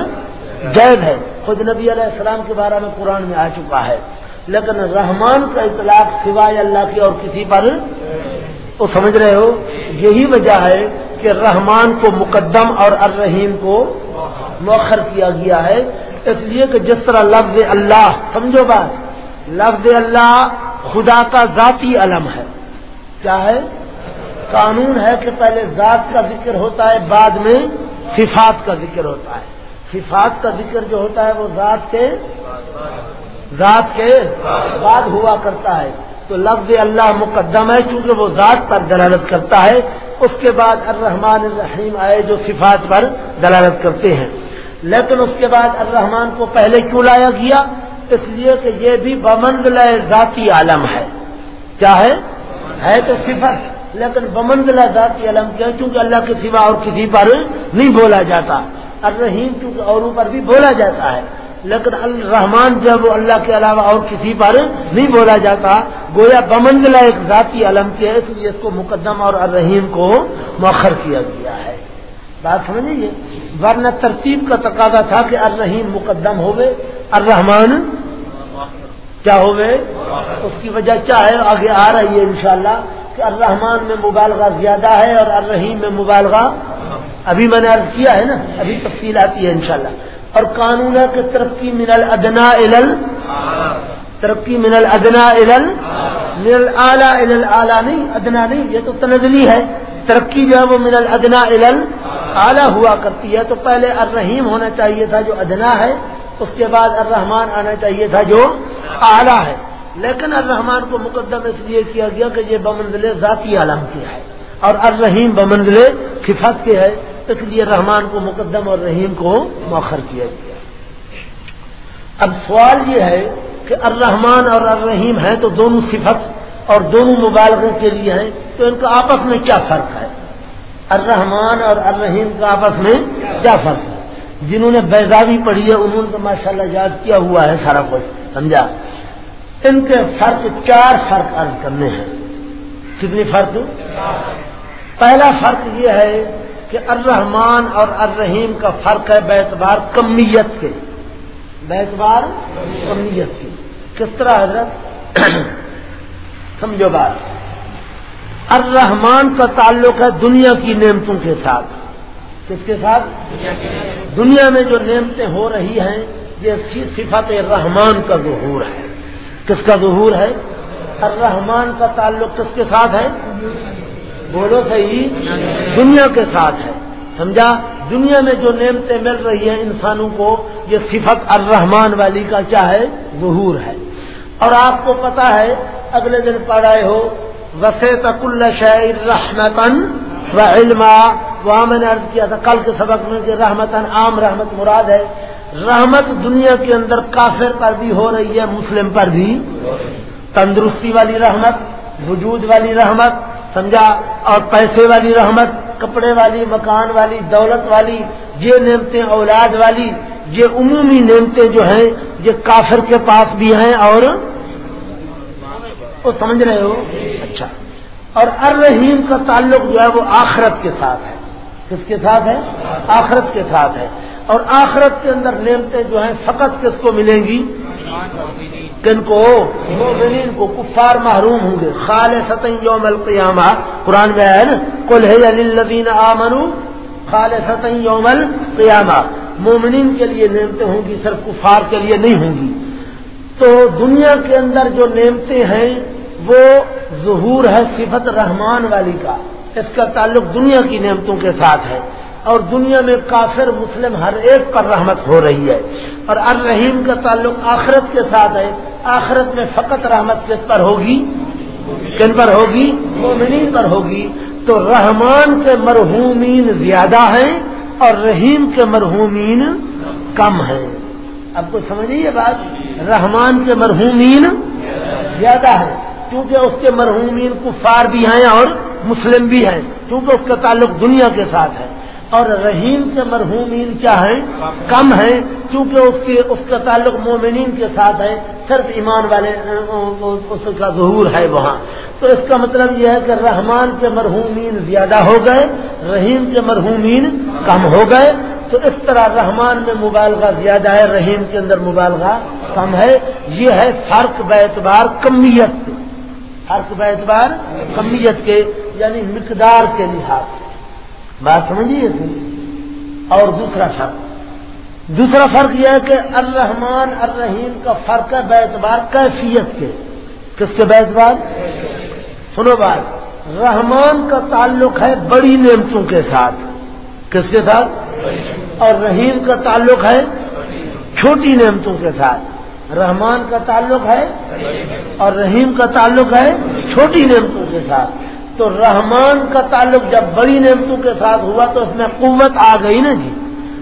جائز ہے۔ خود نبی علیہ السلام کے بارے میں قرآن میں آ چکا ہے۔ لیکن رحمان کا اطلاق سوائے اللہ کے اور کسی پر وہ سمجھ رہے ہو؟ یہی وجہ ہے کہ رحمان کو مقدم اور الرحیم کو مؤخر کیا گیا ہے، اس لیے کہ جس طرح لفظ اللہ، سمجھو بات، لفظ اللہ خدا کا ذاتی علم ہے۔ کیا ہے؟ قانون ہے کہ پہلے ذات کا ذکر ہوتا ہے، بعد میں صفات کا ذکر ہوتا ہے۔ صفات کا ذکر جو ہوتا ہے، وہ ذات کے ذات کے بعد ہوا کرتا ہے۔ تو لفظ اللہ مقدم ہے کیونکہ وہ ذات پر دلالت کرتا ہے۔ اس کے بعد الرحمن الرحیم آئے جو صفات پر دلالت کرتے ہیں۔ لیکن اس کے بعد الرحمان کو پہلے کیوں لایا گیا؟ اس لیے کہ یہ بھی بمنزلہ ذاتی عالم ہے۔ کیا ہے؟ ہے تو صفت لیکن بمنزلہ ذاتی عالم کیا؟ کیونکہ اللہ کے سوا اور کسی پر نہیں بولا جاتا۔ الرحیم کیونکہ اوروں پر بھی بولا جاتا ہے۔ لیکن الرحمان جب اللہ کے علاوہ اور کسی پر نہیں بولا جاتا۔ گویا بمنزلہ ایک ذاتی علم کے اس لیے اس کو مقدم اور الرحیم کو مؤخر کیا گیا ہے۔ بات سمجھیے؟ ورنہ ترتیب کا تقاضا تھا کہ الرحیم مقدم ہوئے الرحمان کیا ہوئے اس کی وجہ کیا ہے؟ آگے آ رہی ہے انشاءاللہ کہ الرحمان میں مبالغہ زیادہ ہے اور الرحیم میں مبالغہ ابھی میں نے عرض کیا ہے نا، ابھی تفصیل آتی ہے انشاءاللہ۔ اور قانون ہے کہ ترقی من الادنا الل ترقی من الادنا الل من العلا اعلیٰ نہیں، ادنا نہیں، یہ تو تنزلی ہے۔ ترقی جو ہے وہ من الادنا الل اعلیٰ ہوا کرتی ہے تو پہلے الرحیم ہونا چاہیے تھا جو ادنا ہے، اس کے بعد الرحمان آنا چاہیے تھا جو اعلیٰ ہے۔ لیکن الرحمان کو مقدم اس لیے کیا گیا کہ یہ بمنزل ذاتی عالم کی ہے اور الرحیم بمنزل خفت کے ہے۔ اس لیے رحمان کو مقدم اور رحیم کو مؤخر کیا گیا۔ اب سوال یہ ہے کہ الرحمان اور الرحیم ہیں تو دونوں صفت اور دونوں مبالغوں کے لیے ہیں، تو ان کا آپس میں کیا فرق ہے؟ الرحمان اور الرحیم کا آپس میں کیا فرق ہے؟ جنہوں نے بیزاوی پڑھی ہے، انہوں نے تو ماشاء اللہ یاد کیا ہوا ہے سارا کچھ، سمجھا؟ ان کے فرق چار فرق عرض کرنے ہیں۔ کتنی فرق؟ پہلا فرق یہ ہے کہ الرحمان اور الرحیم کا فرق ہے بیتبار کمیت کے۔ بیتبار کمیت کی کس طرح حضرت؟ سمجھو بات۔ الرحمان کا تعلق ہے دنیا کی نعمتوں کے ساتھ۔ کس کے ساتھ؟ دنیا میں جو نعمتیں ہو رہی ہیں، یہ صفت رحمان کا ظہور ہے۔ کس کا ظہور ہے؟ الرحمان کا تعلق کس کے ساتھ ہے؟ بولو صحیح۔ دنیا کے ساتھ ہے۔ سمجھا؟ دنیا میں جو نعمتیں مل رہی ہیں انسانوں کو، یہ صفت الرحمان والی کا کیا ہے؟ ظہور ہے۔ اور آپ کو پتا ہے، اگلے دن پڑھائے ہو وسے تک شعر رحمتن و علما وہاں میں نے عرض کیا تھا کل کے سبق میں کہ رحمتن عام رحمت مراد ہے۔ رحمت دنیا کے اندر کافر پر بھی ہو رہی ہے، مسلم پر بھی۔ تندرستی والی رحمت، وجود والی رحمت، سمجھا؟ اور پیسے والی رحمت، کپڑے والی، مکان والی، دولت والی، یہ نعمتیں اولاد والی، یہ عمومی نعمتیں جو ہیں، یہ کافر کے پاس بھی ہیں اور وہ سمجھ رہے ہو؟ اچھا۔ اور الرحیم کا تعلق جو ہے وہ آخرت کے ساتھ ہے۔ کس کے ساتھ ہے؟ آخرت کے ساتھ ہے۔ اور آخرت کے اندر نعمتیں جو ہیں، فقط کس کو ملیں گی؟ کن کو؟ مومنین کو۔ کفار محروم ہوں گے۔ خال ستن یوم القیامہ۔ قرآن میں ہے نا؟ کل ہے للذین آمنو خال ستن یوم القیامہ۔ مومنین کے لیے نعمتیں ہوں گی، صرف کفار کے لیے نہیں ہوں گی۔ تو دنیا کے اندر جو نعمتیں ہیں، وہ ظہور ہے صفت رحمان والی کا۔ اس کا تعلق دنیا کی نعمتوں کے ساتھ ہے۔ اور دنیا میں کافر، مسلم، ہر ایک پر رحمت ہو رہی ہے۔ اور الرحیم کا تعلق آخرت کے ساتھ ہے۔ آخرت میں فقط رحمت کس پر ہوگی؟ کن پر ہوگی؟ مومنین پر ہوگی۔ تو رحمان کے مرحومین زیادہ ہیں اور رحیم کے مرحومین کم ہیں۔ اب کو سمجھیے بات؟ رحمان کے مرحومین زیادہ ہیں کیونکہ اس کے مرحومین کفار بھی ہیں اور مسلم بھی ہیں کیونکہ اس کا تعلق دنیا کے ساتھ ہے۔ اور رحیم کے مرحومین کیا ہیں؟ کم ہیں کیونکہ اس کے اس کا تعلق مومنین کے ساتھ ہے صرف ایمان والے اس کا ظہور ہے وہاں۔ تو اس کا مطلب یہ ہے کہ رحمان کے مرحومین زیادہ ہو گئے، رحیم کے مرحومین کم ہو گئے۔ تو اس طرح رحمان میں مبالغہ زیادہ ہے، رحیم کے اندر مبالغہ کم ہے۔ یہ ہے فرق بیتبار کمیت۔ فرق بیتبار کمیت کے یعنی مقدار کے لحاظ سے۔ بات سمجھیے اور دوسرا فرق۔ دوسرا فرق یہ ہے کہ الرحمان الرحیم کا فرق ہے بیتبار کیفیت کے۔ کس کے بیتبار سنو بات۔ رحمان کا تعلق ہے بڑی نعمتوں کے ساتھ۔ کس کے ساتھ؟ اور رحیم کا تعلق ہے چھوٹی نعمتوں کے ساتھ۔ رحمان کا تعلق ہے اور رحیم کا تعلق ہے چھوٹی نعمتوں کے ساتھ۔ تو رحمان کا تعلق جب بڑی نعمتوں کے ساتھ ہوا تو اس میں قوت آ گئی نا جی۔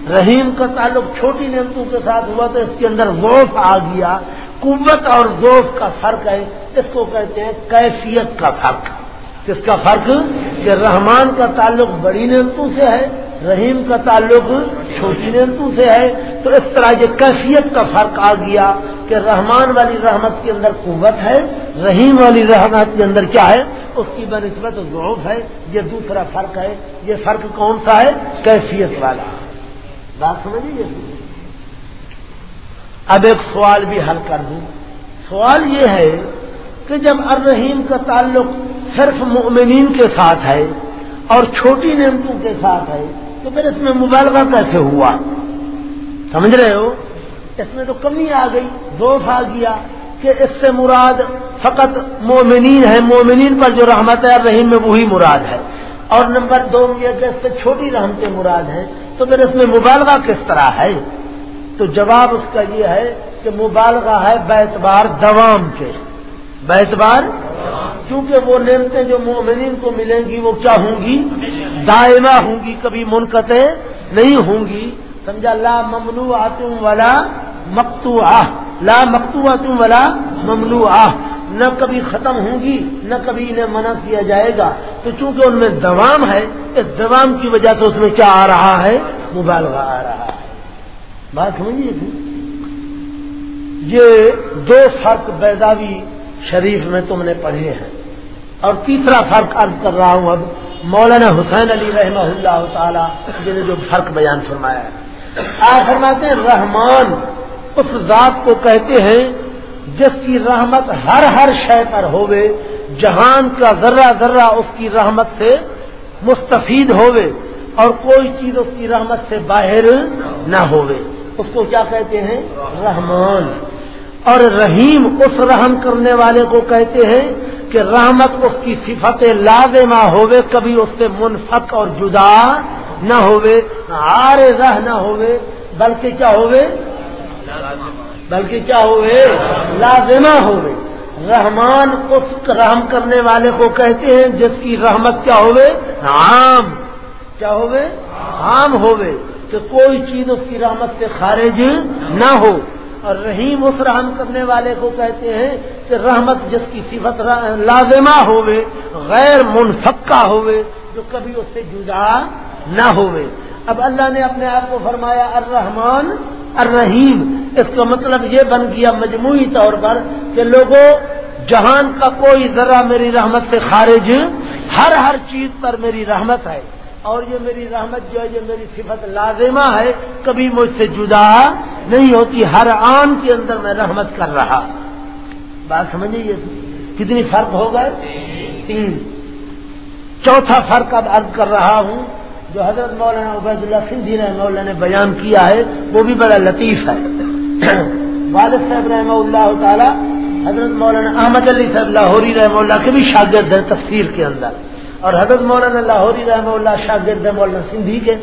رحیم کا تعلق چھوٹی نعمتوں کے ساتھ ہوا تو اس کے اندر ذوف آ گیا۔ قوت اور ذوف کا فرق ہے، اس کو کہتے ہیں کیفیت کا فرق۔ کس کا فرق؟ کہ رحمان کا تعلق بڑی نعمتوں سے ہے، رحیم کا تعلق چھوٹی نعمتوں سے ہے، تو اس طرح یہ کیفیت کا فرق آ گیا کہ رحمان والی رحمت کے اندر قوت ہے، رحیم والی رحمت کے اندر کیا ہے؟ اس کی بنسبت ضعف ہے، یہ دوسرا فرق ہے۔ یہ فرق کون سا ہے؟ کیفیت والا۔ بات سمجھیے جی؟ اب ایک سوال بھی حل کر دوں۔ سوال یہ ہے کہ جب الرحیم کا تعلق صرف مؤمنین کے ساتھ ہے اور چھوٹی نعمتوں کے ساتھ ہے تو پھر اس میں مبالغہ کیسے ہوا؟ سمجھ رہے ہو؟ اس میں تو کمی آ گئی دوف آ گیا کہ اس سے مراد فقط مومنین ہے مومنین پر جو رحمت ہے، رحیم میں وہی مراد ہے۔ اور نمبر دو یہ کہ اس سے چھوٹی رحمتیں مراد ہیں۔ تو پھر اس میں مبالغہ کس طرح ہے؟ تو جواب اس کا یہ ہے کہ مبالغہ ہے بیتبار دوام کے۔ بیتبار کیونکہ وہ نعمتیں جو مومنین کو ملیں گی، وہ کیا ہوں گی؟ دائمہ ہوں گی، کبھی منقطع نہیں ہوں گی۔ سمجھا؟ لا ممنوع آتوں والا مکتو لا مکتو آتوں والا ممنوع نہ کبھی ختم ہوں گی، نہ کبھی انہیں منع کیا جائے گا۔ تو چونکہ ان میں دوام ہے، اس دوام کی وجہ سے اس میں کیا آ رہا ہے؟ مبالغہ آ رہا ہے۔ بات سمجھیے جی؟ یہ دو فرق بیداوی شریف میں تم نے پڑھے ہیں۔ اور تیسرا فرق عرض کر رہا ہوں اب، مولانا حسین علی رحمہ اللہ تعالی، جنہیں جو فرق بیان فرمایا ہے۔ آپ فرماتے ہیں، رحمان اس ذات کو کہتے ہیں، جس کی رحمت ہر ہر شے پر ہوئے جہان کا ذرہ ذرہ اس کی رحمت سے مستفید ہوئے اور کوئی چیز اس کی رحمت سے باہر نہ ہوئے اس کو کیا کہتے ہیں؟ رحمان۔ اور رحیم اس رحم کرنے والے کو کہتے ہیں کہ رحمت اس کی صفت لازمہ ہوئے کبھی اس سے منفق اور جدا نہ ہوئے آر رہ نہ ہوئے بلکہ کیا ہوئے بلکہ کیا ہوئے لازمہ ہوئے رحمان اس رحم کرنے والے کو کہتے ہیں جس کی رحمت کیا ہوئے عام۔ کیا ہوئے عام ہوئے کہ کوئی چیز اس کی رحمت سے خارج نہ ہو۔ اور رحیم اس رحم کرنے والے کو کہتے ہیں کہ رحمت جس کی صفت لازمہ ہوئے غیر منفقہ ہوئے جو کبھی اس سے جدا نہ ہوئے اب اللہ نے اپنے آپ کو فرمایا الرحمان الرحیم۔ اس کا مطلب یہ بن گیا مجموعی طور پر کہ لوگوں جہان کا کوئی ذرا میری رحمت سے خارج، ہر ہر چیز پر میری رحمت ہے۔ اور یہ میری رحمت جو ہے، یہ میری صفت لازمہ ہے، کبھی مجھ سے جدا نہیں ہوتی، ہر آن کے اندر میں رحمت کر رہا۔ بات سمجھے یہ کتنی فرق ہو گئے تین۔ چوتھا فرق اب عرض کر رہا ہوں، جو حضرت مولانا عبید اللہ سندھی رحمہ اللہ نے بیان کیا ہے، وہ بھی بڑا لطیف ہے۔ والد صاحب رحمہ اللہ تعالی، حضرت مولانا احمد علی صاحب لاہوری رحمہ اللہ کے بھی شاگرد ہیں تفسیر کے اندر۔ اور حضرت مولانا لاہوری رحمہ اللہ شاگرد مولانا سندھی کے۔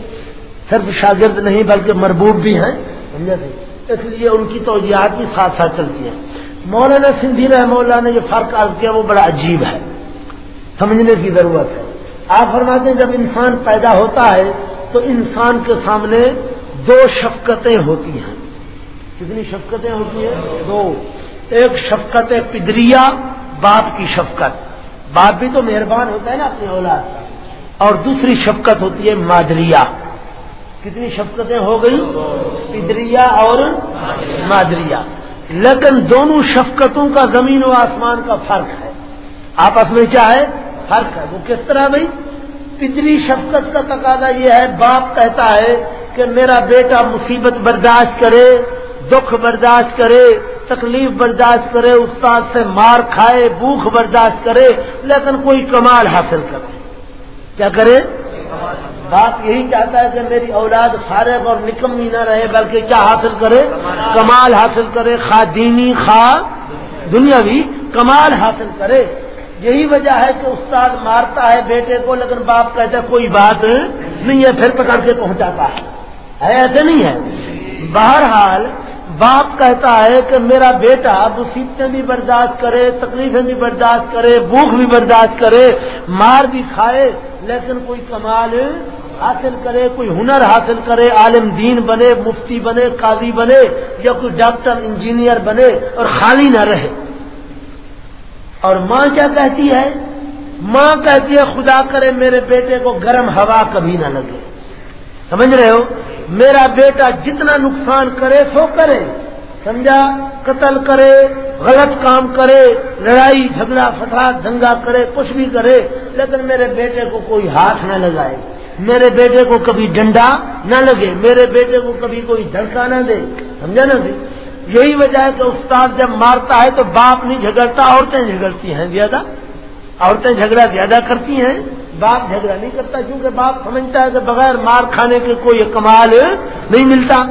صرف شاگرد نہیں، بلکہ مربوب بھی ہیں۔ سمجھا جی؟ اس لیے ان کی توجیحات بھی ساتھ ساتھ چلتی ہیں۔ مولانا سندھی رحمہ اللہ نے جو فرق عرض کیا، وہ بڑا عجیب ہے۔ سمجھنے کی ضرورت ہے۔ آپ فرماتے ہیں، جب انسان پیدا ہوتا ہے، تو انسان کے سامنے دو شفقتیں ہوتی ہیں۔ کتنی شفقتیں ہوتی ہیں؟ دو۔ ایک شفقت پدریا باپ کی شفقت۔ باپ بھی تو مہربان ہوتا ہے نا اپنی اولاد اور دوسری شفقت ہوتی ہے مادریا کتنی شفقتیں ہو گئی؟ پدریا اور مادریا لیکن دونوں شفقتوں کا زمین و آسمان کا فرق ہے۔ آپس میں کیا ہے؟ فرق ہے۔ وہ کس طرح بھائی؟ پدری شفقت کا تقاضا یہ ہے، باپ کہتا ہے کہ میرا بیٹا مصیبت برداشت کرے، دکھ برداشت کرے۔ تکلیف برداشت کرے، استاد سے مار کھائے، بھوک برداشت کرے، لیکن کوئی کمال حاصل کرے۔ کیا کرے؟ باپ یہی چاہتا ہے کہ میری اولاد فارغ اور نکمی نہ رہے، بلکہ کیا حاصل کرے؟ کمال حاصل کرے۔ خا دینی خا دنیا بھی کمال حاصل کرے۔ یہی وجہ ہے کہ استاد مارتا ہے بیٹے کو، لیکن باپ کہتا ہے کوئی بات نہیں ہے، پھر پکڑ کے پہنچاتا ہے ایسے نہیں ہے۔ بہرحال باپ کہتا ہے کہ میرا بیٹا مصیبتیں بھی برداشت کرے، تکلیفیں بھی برداشت کرے، بھوک بھی برداشت کرے، مار بھی کھائے، لیکن کوئی کمال حاصل کرے، کوئی ہنر حاصل کرے، عالم دین بنے، مفتی بنے، قاضی بنے، یا کوئی ڈاکٹر، انجینئر بنے اور خالی نہ رہے۔ اور ماں کیا کہتی ہے؟ ماں کہتی ہے، خدا کرے میرے بیٹے کو گرم ہوا کبھی نہ لگے۔ سمجھ رہے ہو؟ میرا بیٹا جتنا نقصان کرے سو کرے سمجھا؟ قتل کرے، غلط کام کرے، لڑائی، جھگڑا فساد دنگا کرے، کچھ بھی کرے، لیکن میرے بیٹے کو کوئی ہاتھ نہ لگائے، میرے بیٹے کو کبھی ڈنڈا نہ لگے، میرے بیٹے کو کبھی کوئی دھڑکا نہ دے، سمجھا نا یہی وجہ ہے کہ استاد جب مارتا ہے تو باپ نہیں جھگڑتا، عورتیں جھگڑتی ہیں زیادہ، عورتیں جھگڑا زیادہ کرتی ہیں۔ باپ جھگڑا نہیں کرتا، کیونکہ باپ سمجھتا ہے کہ بغیر مار کھانے کے کوئی کمال نہیں ملتا۔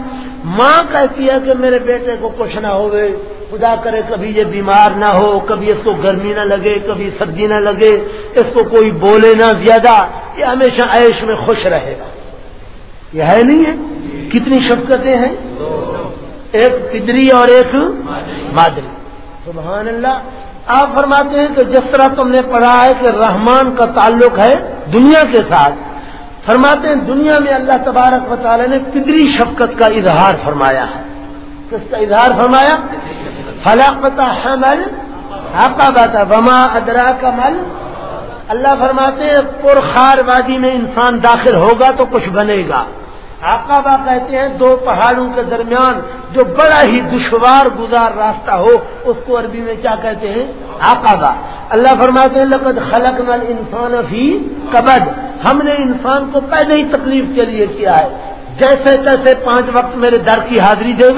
ماں کہتی ہے کہ میرے بیٹے کو کچھ نہ ہوئے، خدا کرے کبھی یہ بیمار نہ ہو، کبھی اس کو گرمی نہ لگے، کبھی سردی نہ لگے، اس کو کوئی بولے نہ زیادہ، یہ ہمیشہ عیش میں خوش رہے گا۔ یہ ہے نہیں ہے؟ کتنی شفقتیں ہیں؟ ایک پدری اور ایک مادری۔ سبحان اللہ۔ آپ فرماتے ہیں کہ جس طرح تم نے پڑھا ہے کہ رحمان کا تعلق ہے دنیا کے ساتھ، فرماتے ہیں دنیا میں اللہ تبارک و تعالی نے پدری شفقت کا اظہار فرمایا ہے۔ کس کا اظہار فرمایا؟ فلاقتا حمل آقا باتا وما ادرا کا مل اللہ فرماتے ہیں، پرخار وادی میں انسان داخل ہوگا تو کچھ بنے گا۔ آقابا کہتے ہیں، دو پہاڑوں کے درمیان جو بڑا ہی دشوار گزار راستہ ہو، اس کو عربی میں کیا کہتے ہیں؟ آقابا اللہ فرماتے ہیں، لقد خلق نل انسان فی کبد ہم نے انسان کو پہلے ہی تکلیف کے لیے کیا ہے۔ جیسے تیسے پانچ وقت میرے در کی حاضری دے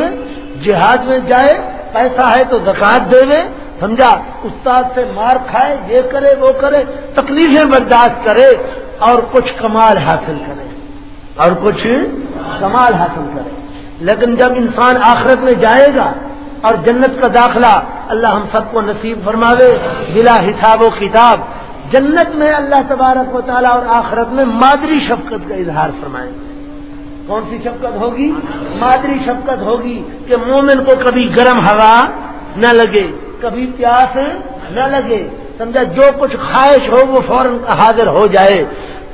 جہاد میں جائے، پیسہ ہے تو زکات دے سمجھا؟ استاد سے مار کھائے، یہ کرے، وہ کرے، تکلیفیں برداشت کرے اور کچھ کمال حاصل کرے۔ اور کچھ کمال حاصل کرے۔ لیکن جب انسان آخرت میں جائے گا اور جنت کا داخلہ اللہ ہم سب کو نصیب فرماوے بلا حساب و کتاب جنت میں اللہ تبارک و تعالیٰ اور آخرت میں مادری شفقت کا اظہار فرمائیں۔ کون سی شفقت ہوگی؟ مادری شفقت ہوگی کہ مومن کو کبھی گرم ہوا نہ لگے، کبھی پیاس نہ لگے۔ سمجھا، جو کچھ خواہش ہو وہ فوراً حاضر ہو جائے۔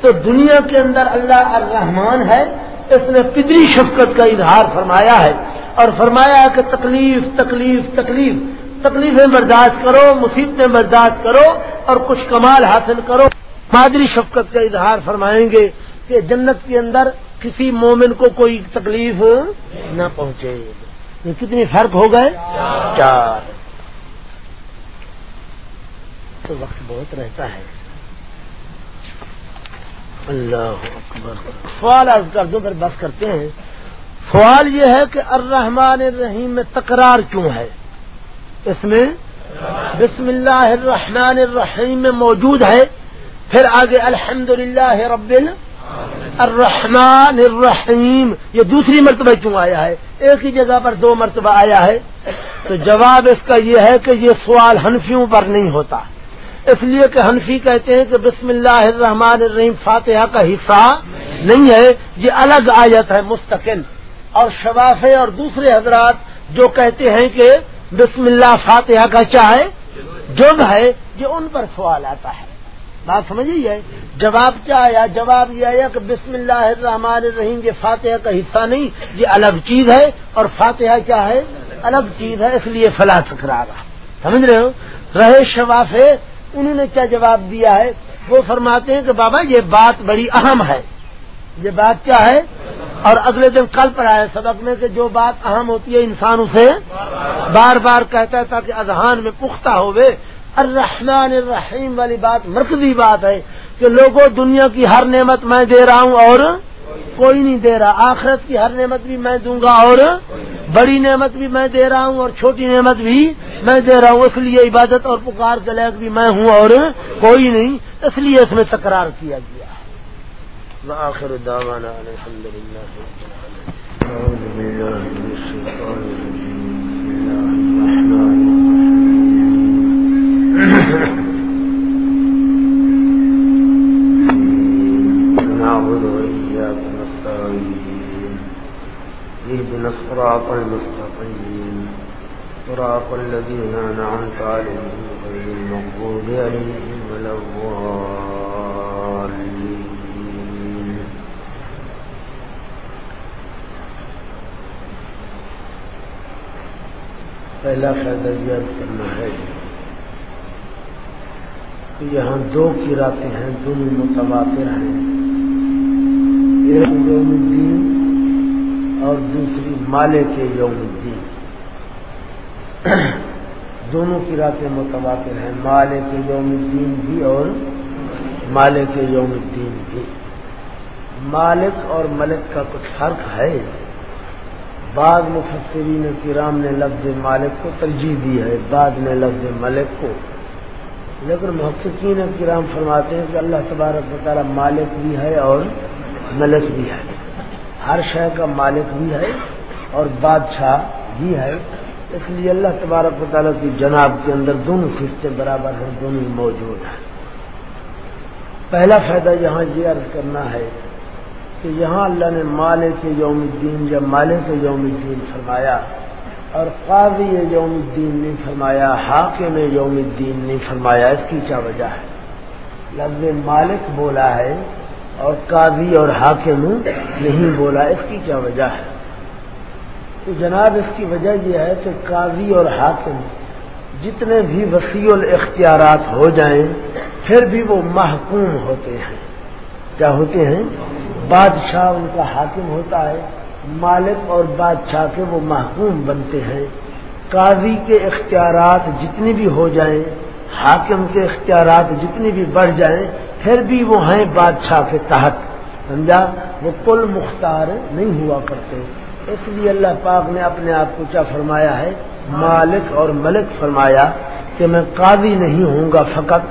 تو دنیا کے اندر اللہ الرحمان ہے، اس نے پدری شفقت کا اظہار فرمایا ہے۔ اور فرمایا کہ تکلیف تکلیف تکلیف۔ تکلیفیں برداشت کرو، مصیبتیں برداشت کرو اور کچھ کمال حاصل کرو۔ مادری شفقت کا اظہار فرمائیں گے کہ جنت کے اندر کسی مومن کو کوئی تکلیف نہ پہنچے۔ یہ کتنی فرق ہو گئے؟ چار۔ تو وقت بہت رہتا ہے۔ اللہ اکبر۔ سوال عرض کر دو، پھر بس کرتے ہیں۔ سوال یہ ہے کہ الرحمن الرحیم میں تکرار کیوں ہے؟ اس میں بسم اللہ الرحمن الرحیم میں موجود ہے۔ پھر آگے الحمد للہ رب الرحمن الرحیم۔ یہ دوسری مرتبہ کیوں آیا ہے؟ ایک ہی جگہ پر دو مرتبہ آیا ہے۔ تو جواب اس کا یہ ہے کہ یہ سوال ہنفیوں پر نہیں ہوتا۔ اس لیے کہ حنفی کہتے ہیں کہ بسم اللہ الرحمن الرحیم فاتحہ کا حصہ نہیں ہے، یہ الگ آیت ہے، مستقل۔ اور شفافے اور دوسرے حضرات جو کہتے ہیں کہ بسم اللہ فاتحہ کا چاہے جو ہے، یہ ان پر سوال آتا ہے۔ بات سمجھیے جواب کیا آیا؟ جواب یہ آیا کہ بسم اللہ الرحمن الرحیم، یہ فاتحہ کا حصہ نہیں، یہ الگ چیز ہے۔ اور فاتحہ کیا ہے؟ الگ چیز ہے، اس لیے فلاں ٹکرا رہا سمجھ رہے ہو؟ رہے شفاف انہوں نے کیا جواب دیا ہے؟ وہ فرماتے ہیں کہ بابا، یہ بات بڑی اہم ہے۔ یہ بات کیا ہے؟ اور اگلے دن کل پر آئے سبق میں کہ جو بات اہم ہوتی ہے، انسان اسے بار بار کہتا ہے تاکہ اذہان میں پختہ ہوئے۔ الرحمن الرحیم والی بات مرکزی بات ہے کہ لوگوں، دنیا کی ہر نعمت میں دے رہا ہوں اور کوئی نہیں دے رہا۔ آخرت کی ہر نعمت بھی میں دوں گا اور بڑی نعمت بھی میں دے رہا ہوں اور چھوٹی نعمت بھی میں دے رہا ہوں۔ اس لیے عبادت اور پکار کے لائق بھی میں ہوں اور کوئی نہیں۔ اس لیے اس میں تکرار کیا گیا۔ آخر الحمد للہ نعبد وإياك نستعين اهدنا الصراط المستقيم. صراط الذين أنعمت عليهم غير المغضوب عليهم ولا الضالين. پہلا فائدہ یاد کرنا ہے یہاں دو کی راتیں ہیں دونوں متواتر ہیں۔ یوم الدین اور دوسری مالے کے یوم الدین۔ دونوں کی راتیں متبادل ہیں مالے کے یوم الدین بھی اور مالے کے یوم الدین بھی۔ مالک اور ملک کا کچھ فرق ہے۔ بعض مفسرین کرام نے لفظ مالک کو ترجیح دی ہے بعد نے لفظ ملک کو۔ لیکن محققین کرام فرماتے ہیں کہ اللہ تبارک و تعالیٰ مالک بھی ہے اور ملک بھی ہے۔ ہر شے کا مالک بھی ہے اور بادشاہ بھی ہے۔ اس لیے اللہ تبارک و تعالیٰ کی جناب کے اندر دونوں فستے برابر ہیں، دونوں موجود ہیں۔ پہلا فائدہ یہاں یہ عرض کرنا ہے کہ یہاں اللہ نے مالے یوم الدین یا مالے یوم الدین فرمایا اور قاضی یوم الدین نہیں فرمایا، حاکم یوم الدین نہیں فرمایا۔ اس کی کیا وجہ ہے؟ لفظ مالک بولا ہے اور قاضی اور حاکم نہیں بولا، اس کی کیا وجہ ہے؟ تو جناب، اس کی وجہ یہ ہے کہ قاضی اور حاکم جتنے بھی وسیع الاختیارات ہو جائیں، پھر بھی وہ محکوم ہوتے ہیں۔ کیا ہوتے ہیں؟ بادشاہ ان کا حاکم ہوتا ہے، مالک اور بادشاہ کے وہ محکوم بنتے ہیں۔ قاضی کے اختیارات جتنی بھی ہو جائیں، حاکم کے اختیارات جتنی بھی بڑھ جائیں پھر بھی وہ ہیں بادشاہ کے تحت۔ سمجھا؟ وہ کل مختار نہیں ہوا کرتے۔ اس لیے اللہ پاک نے اپنے آپ کو کیا فرمایا ہے؟ مالک اور ملک فرمایا کہ میں قاضی نہیں ہوں گا فقط۔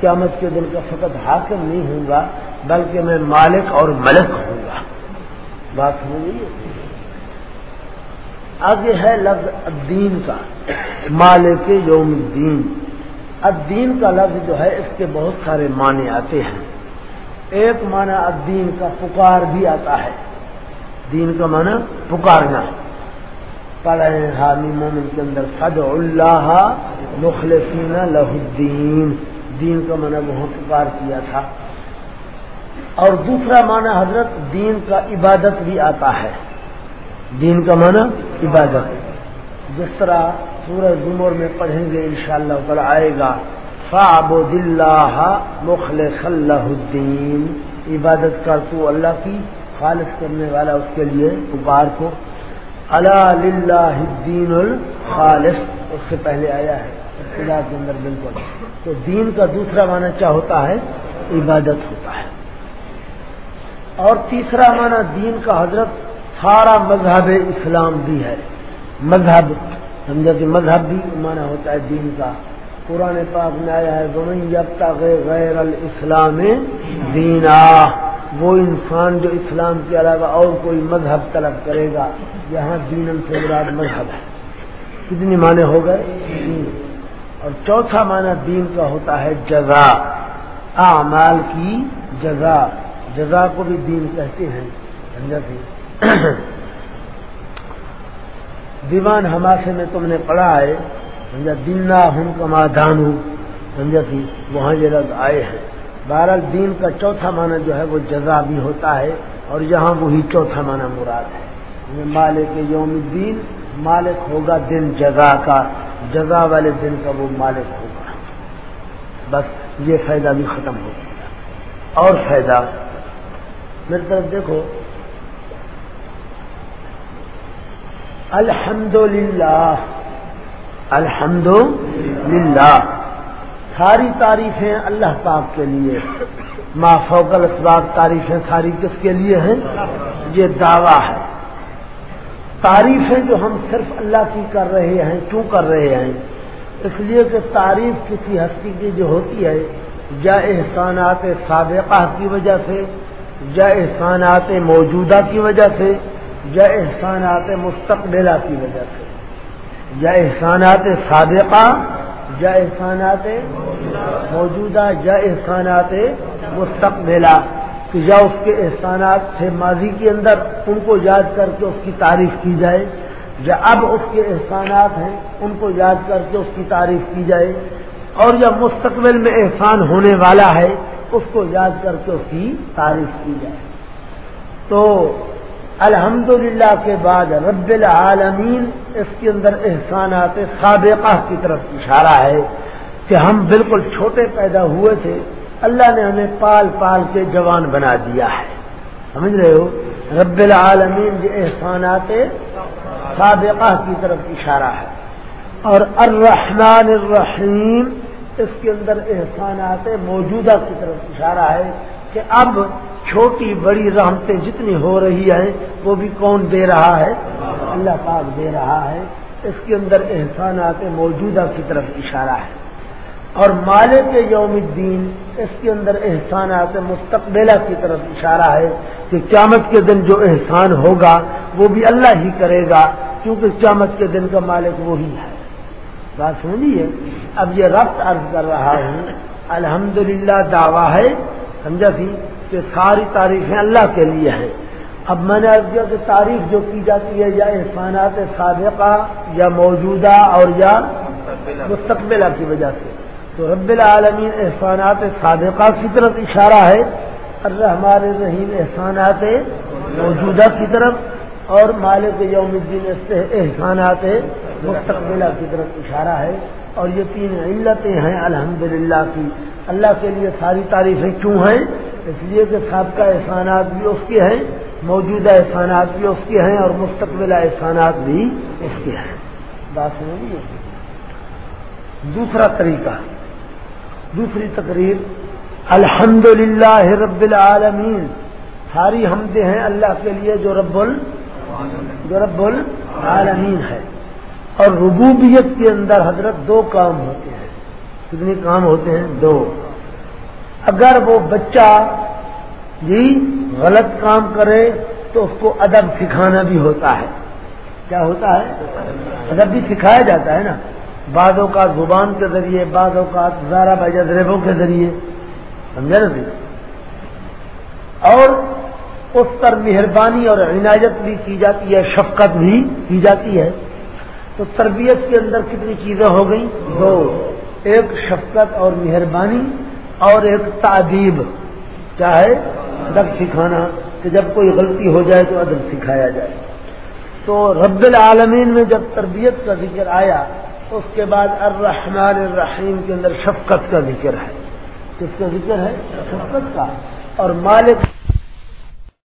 قیامت کے دن کا فقط حاکم نہیں ہوں گا، بلکہ میں مالک اور ملک ہوں گا۔ بات ہو گئی۔ آگے ہے لفظ الدین کا۔ مالک یوم الدین۔ الدین کا لفظ جو ہے، اس کے بہت سارے معنی آتے ہیں۔ ایک معنی الدین کا پکار بھی آتا ہے۔ دین کا معنی پکارنا۔ پڑھے حامی مومن کے اندر فد اللہ مخلصین لہ الدین دین کا معنی وہاں پکار کیا تھا۔ اور دوسرا معنی حضرت، دین کا عبادت بھی آتا ہے۔ دین کا معنی عبادت۔ جس طرح سورج زمر میں پڑھیں گے انشاءاللہ شاء اللہ آئے گا فاب اللہ مخل صلاح الدین۔ عبادت کر تو اللہ کی، خالص کرنے والا اس کے لیے پکار کو۔ اللہ الدین الخالص، اس سے پہلے آیا ہے، خدا کے اندر بالکل۔ تو دین کا دوسرا معنی کیا ہوتا ہے؟ عبادت ہوتا ہے۔ اور تیسرا معنی دین کا حضرت سارا مذہب اسلام بھی ہے۔ مذہب سمجھا کہ مذہب بھی مانا ہوتا ہے دین کا۔ قرآن پاک میں آیا ہے جب تک غیر الاسلام دینا وہ انسان جو اسلام کے علاوہ اور کوئی مذہب طلب کرے گا، یہاں دین سے مراد مذہب ہے۔ کتنی معنی ہو گئے؟ اور چوتھا معنی دین کا ہوتا ہے جزا۔ اعمال کی جزا۔ جزا کو بھی دین کہتے ہیں۔ سمجھا کہ دیوان ہماسے میں تم نے پڑھا ہے۔ سمجھا دینا ہوں کما دانو سمجھا سی وہاں یہ لگ آئے ہیں۔ بہرحال دین کا چوتھا معنی جو ہے وہ جزا بھی ہوتا ہے اور یہاں وہی چوتھا معنی مراد ہے۔ مالک یوم الدین، مالک ہوگا دن جزا کا۔ جزا والے دن کا وہ مالک ہوگا۔ بس یہ فائدہ بھی ختم ہو گیا۔ اور فائدہ، میری طرف دیکھو الحمد للہ الحمد للہ ساری تعریفیں اللہ پاک کے لیے۔ ما فوکل اسباب تعریفیں ساری کس کے لیے ہیں؟ یہ دعویٰ ہے۔ تعریفیں جو ہم صرف اللہ کی کر رہے ہیں، کیوں کر رہے ہیں؟ اس لیے کہ تعریف کسی ہستی کی جو ہوتی ہے، یا احسانات سابقہ کی وجہ سے، یا احسانات موجودہ کی وجہ سے یا احسانات مستقبلہ کی وجہ سے، یا احسانات سابقہ، یا احسانات موجودہ، یا احسانات مستقبلہ، کہ یا اس کے احسانات تھے ماضی کے اندر، ان کو یاد کر کے اس کی تعریف کی جائے، یا اب اس کے احسانات ہیں، ان کو یاد کر کے اس کی تعریف کی جائے، اور یا مستقبل میں احسان ہونے والا ہے، اس کو یاد کر کے اس کی تعریف کی جائے۔ تو الحمد کے بعد رب العالمین اس کے اندر احسانات سابقہ کی طرف اشارہ ہے کہ ہم بالکل چھوٹے پیدا ہوئے تھے، اللہ نے ہمیں پال پال کے جوان بنا دیا ہے۔ سمجھ رہے ہو؟ رب العالمین جو احسانات سابقہ کی طرف اشارہ ہے۔ اور الرحمن الرحیم اس کے اندر احسانات موجودہ کی طرف اشارہ ہے۔ کہ اب چھوٹی بڑی رحمتیں جتنی ہو رہی ہیں، وہ بھی کون دے رہا ہے؟ اللہ پاک دے رہا ہے۔ اس کے اندر احسانات موجودہ کی طرف اشارہ ہے۔ اور مالک یوم الدین، اس کے اندر احسانات مستقبلہ کی طرف اشارہ ہے کہ قیامت کے دن جو احسان ہوگا، وہ بھی اللہ ہی کرے گا، کیونکہ قیامت کے دن کا مالک وہی ہے۔ بات سنیے، اب یہ رفت عرض کر رہا ہوں۔ الحمدللہ للہ دعویٰ ہے۔ سمجھا تھی کہ ساری تعریفیں اللہ کے لیے ہیں۔ اب میں نے کیا کہ تعریف جو کی جاتی ہے یا احسانات سابقہ یا موجودہ اور یا مستقبلہ کی وجہ سے۔ تو رب العالمین احسانات سابقہ کی طرف اشارہ ہے۔ الرحمن الرحیم احسانات موجودہ کی طرف اور مالک یوم الدین احسانات مستقبلہ کی طرف اشارہ ہے۔ اور یہ تین علتیں ہیں، الحمدللہ کی۔ اللہ کے لیے ساری تعریفیں کیوں ہیں؟ اس لیے کہ سابقہ احسانات بھی اس کے ہیں، موجودہ احسانات بھی اس کے ہیں اور مستقبلہ احسانات بھی اس کے ہیں۔ بات سمجھیے دوسرا طریقہ، دوسری تقریر الحمد للہ رب العالمین۔ ساری حمدیں ہیں اللہ کے لیے جو رب ال جو رب العالمین ہے۔ اور ربوبیت کے اندر حضرت دو کام ہوتے ہیں کتنے کام ہوتے ہیں؟ دو. اگر وہ بچہ جی غلط کام کرے تو اس کو ادب سکھانا بھی ہوتا ہے۔ کیا ہوتا ہے؟ ادب بھی سکھایا جاتا ہے نا۔ بعض اوقات زبان کے ذریعے بعض اوقات زارا بجربوں کے ذریعے۔ سمجھا نا اور اس پر مہربانی اور عنایت بھی کی جاتی ہے، شفقت بھی کی جاتی ہے۔ تو تربیت کے اندر کتنی چیزیں ہو گئیں؟ دو. ایک شفقت اور مہربانی اور ایک تعدیب. کیا ہے ادب سکھانا کہ جب کوئی غلطی ہو جائے تو ادب سکھایا جائے. تو رب العالمین میں جب تربیت کا ذکر آیا، اس کے بعد الرحمن الرحیم کے اندر شفقت کا ذکر ہے. کس کا ذکر ہے؟ شفقت کا. اور مالک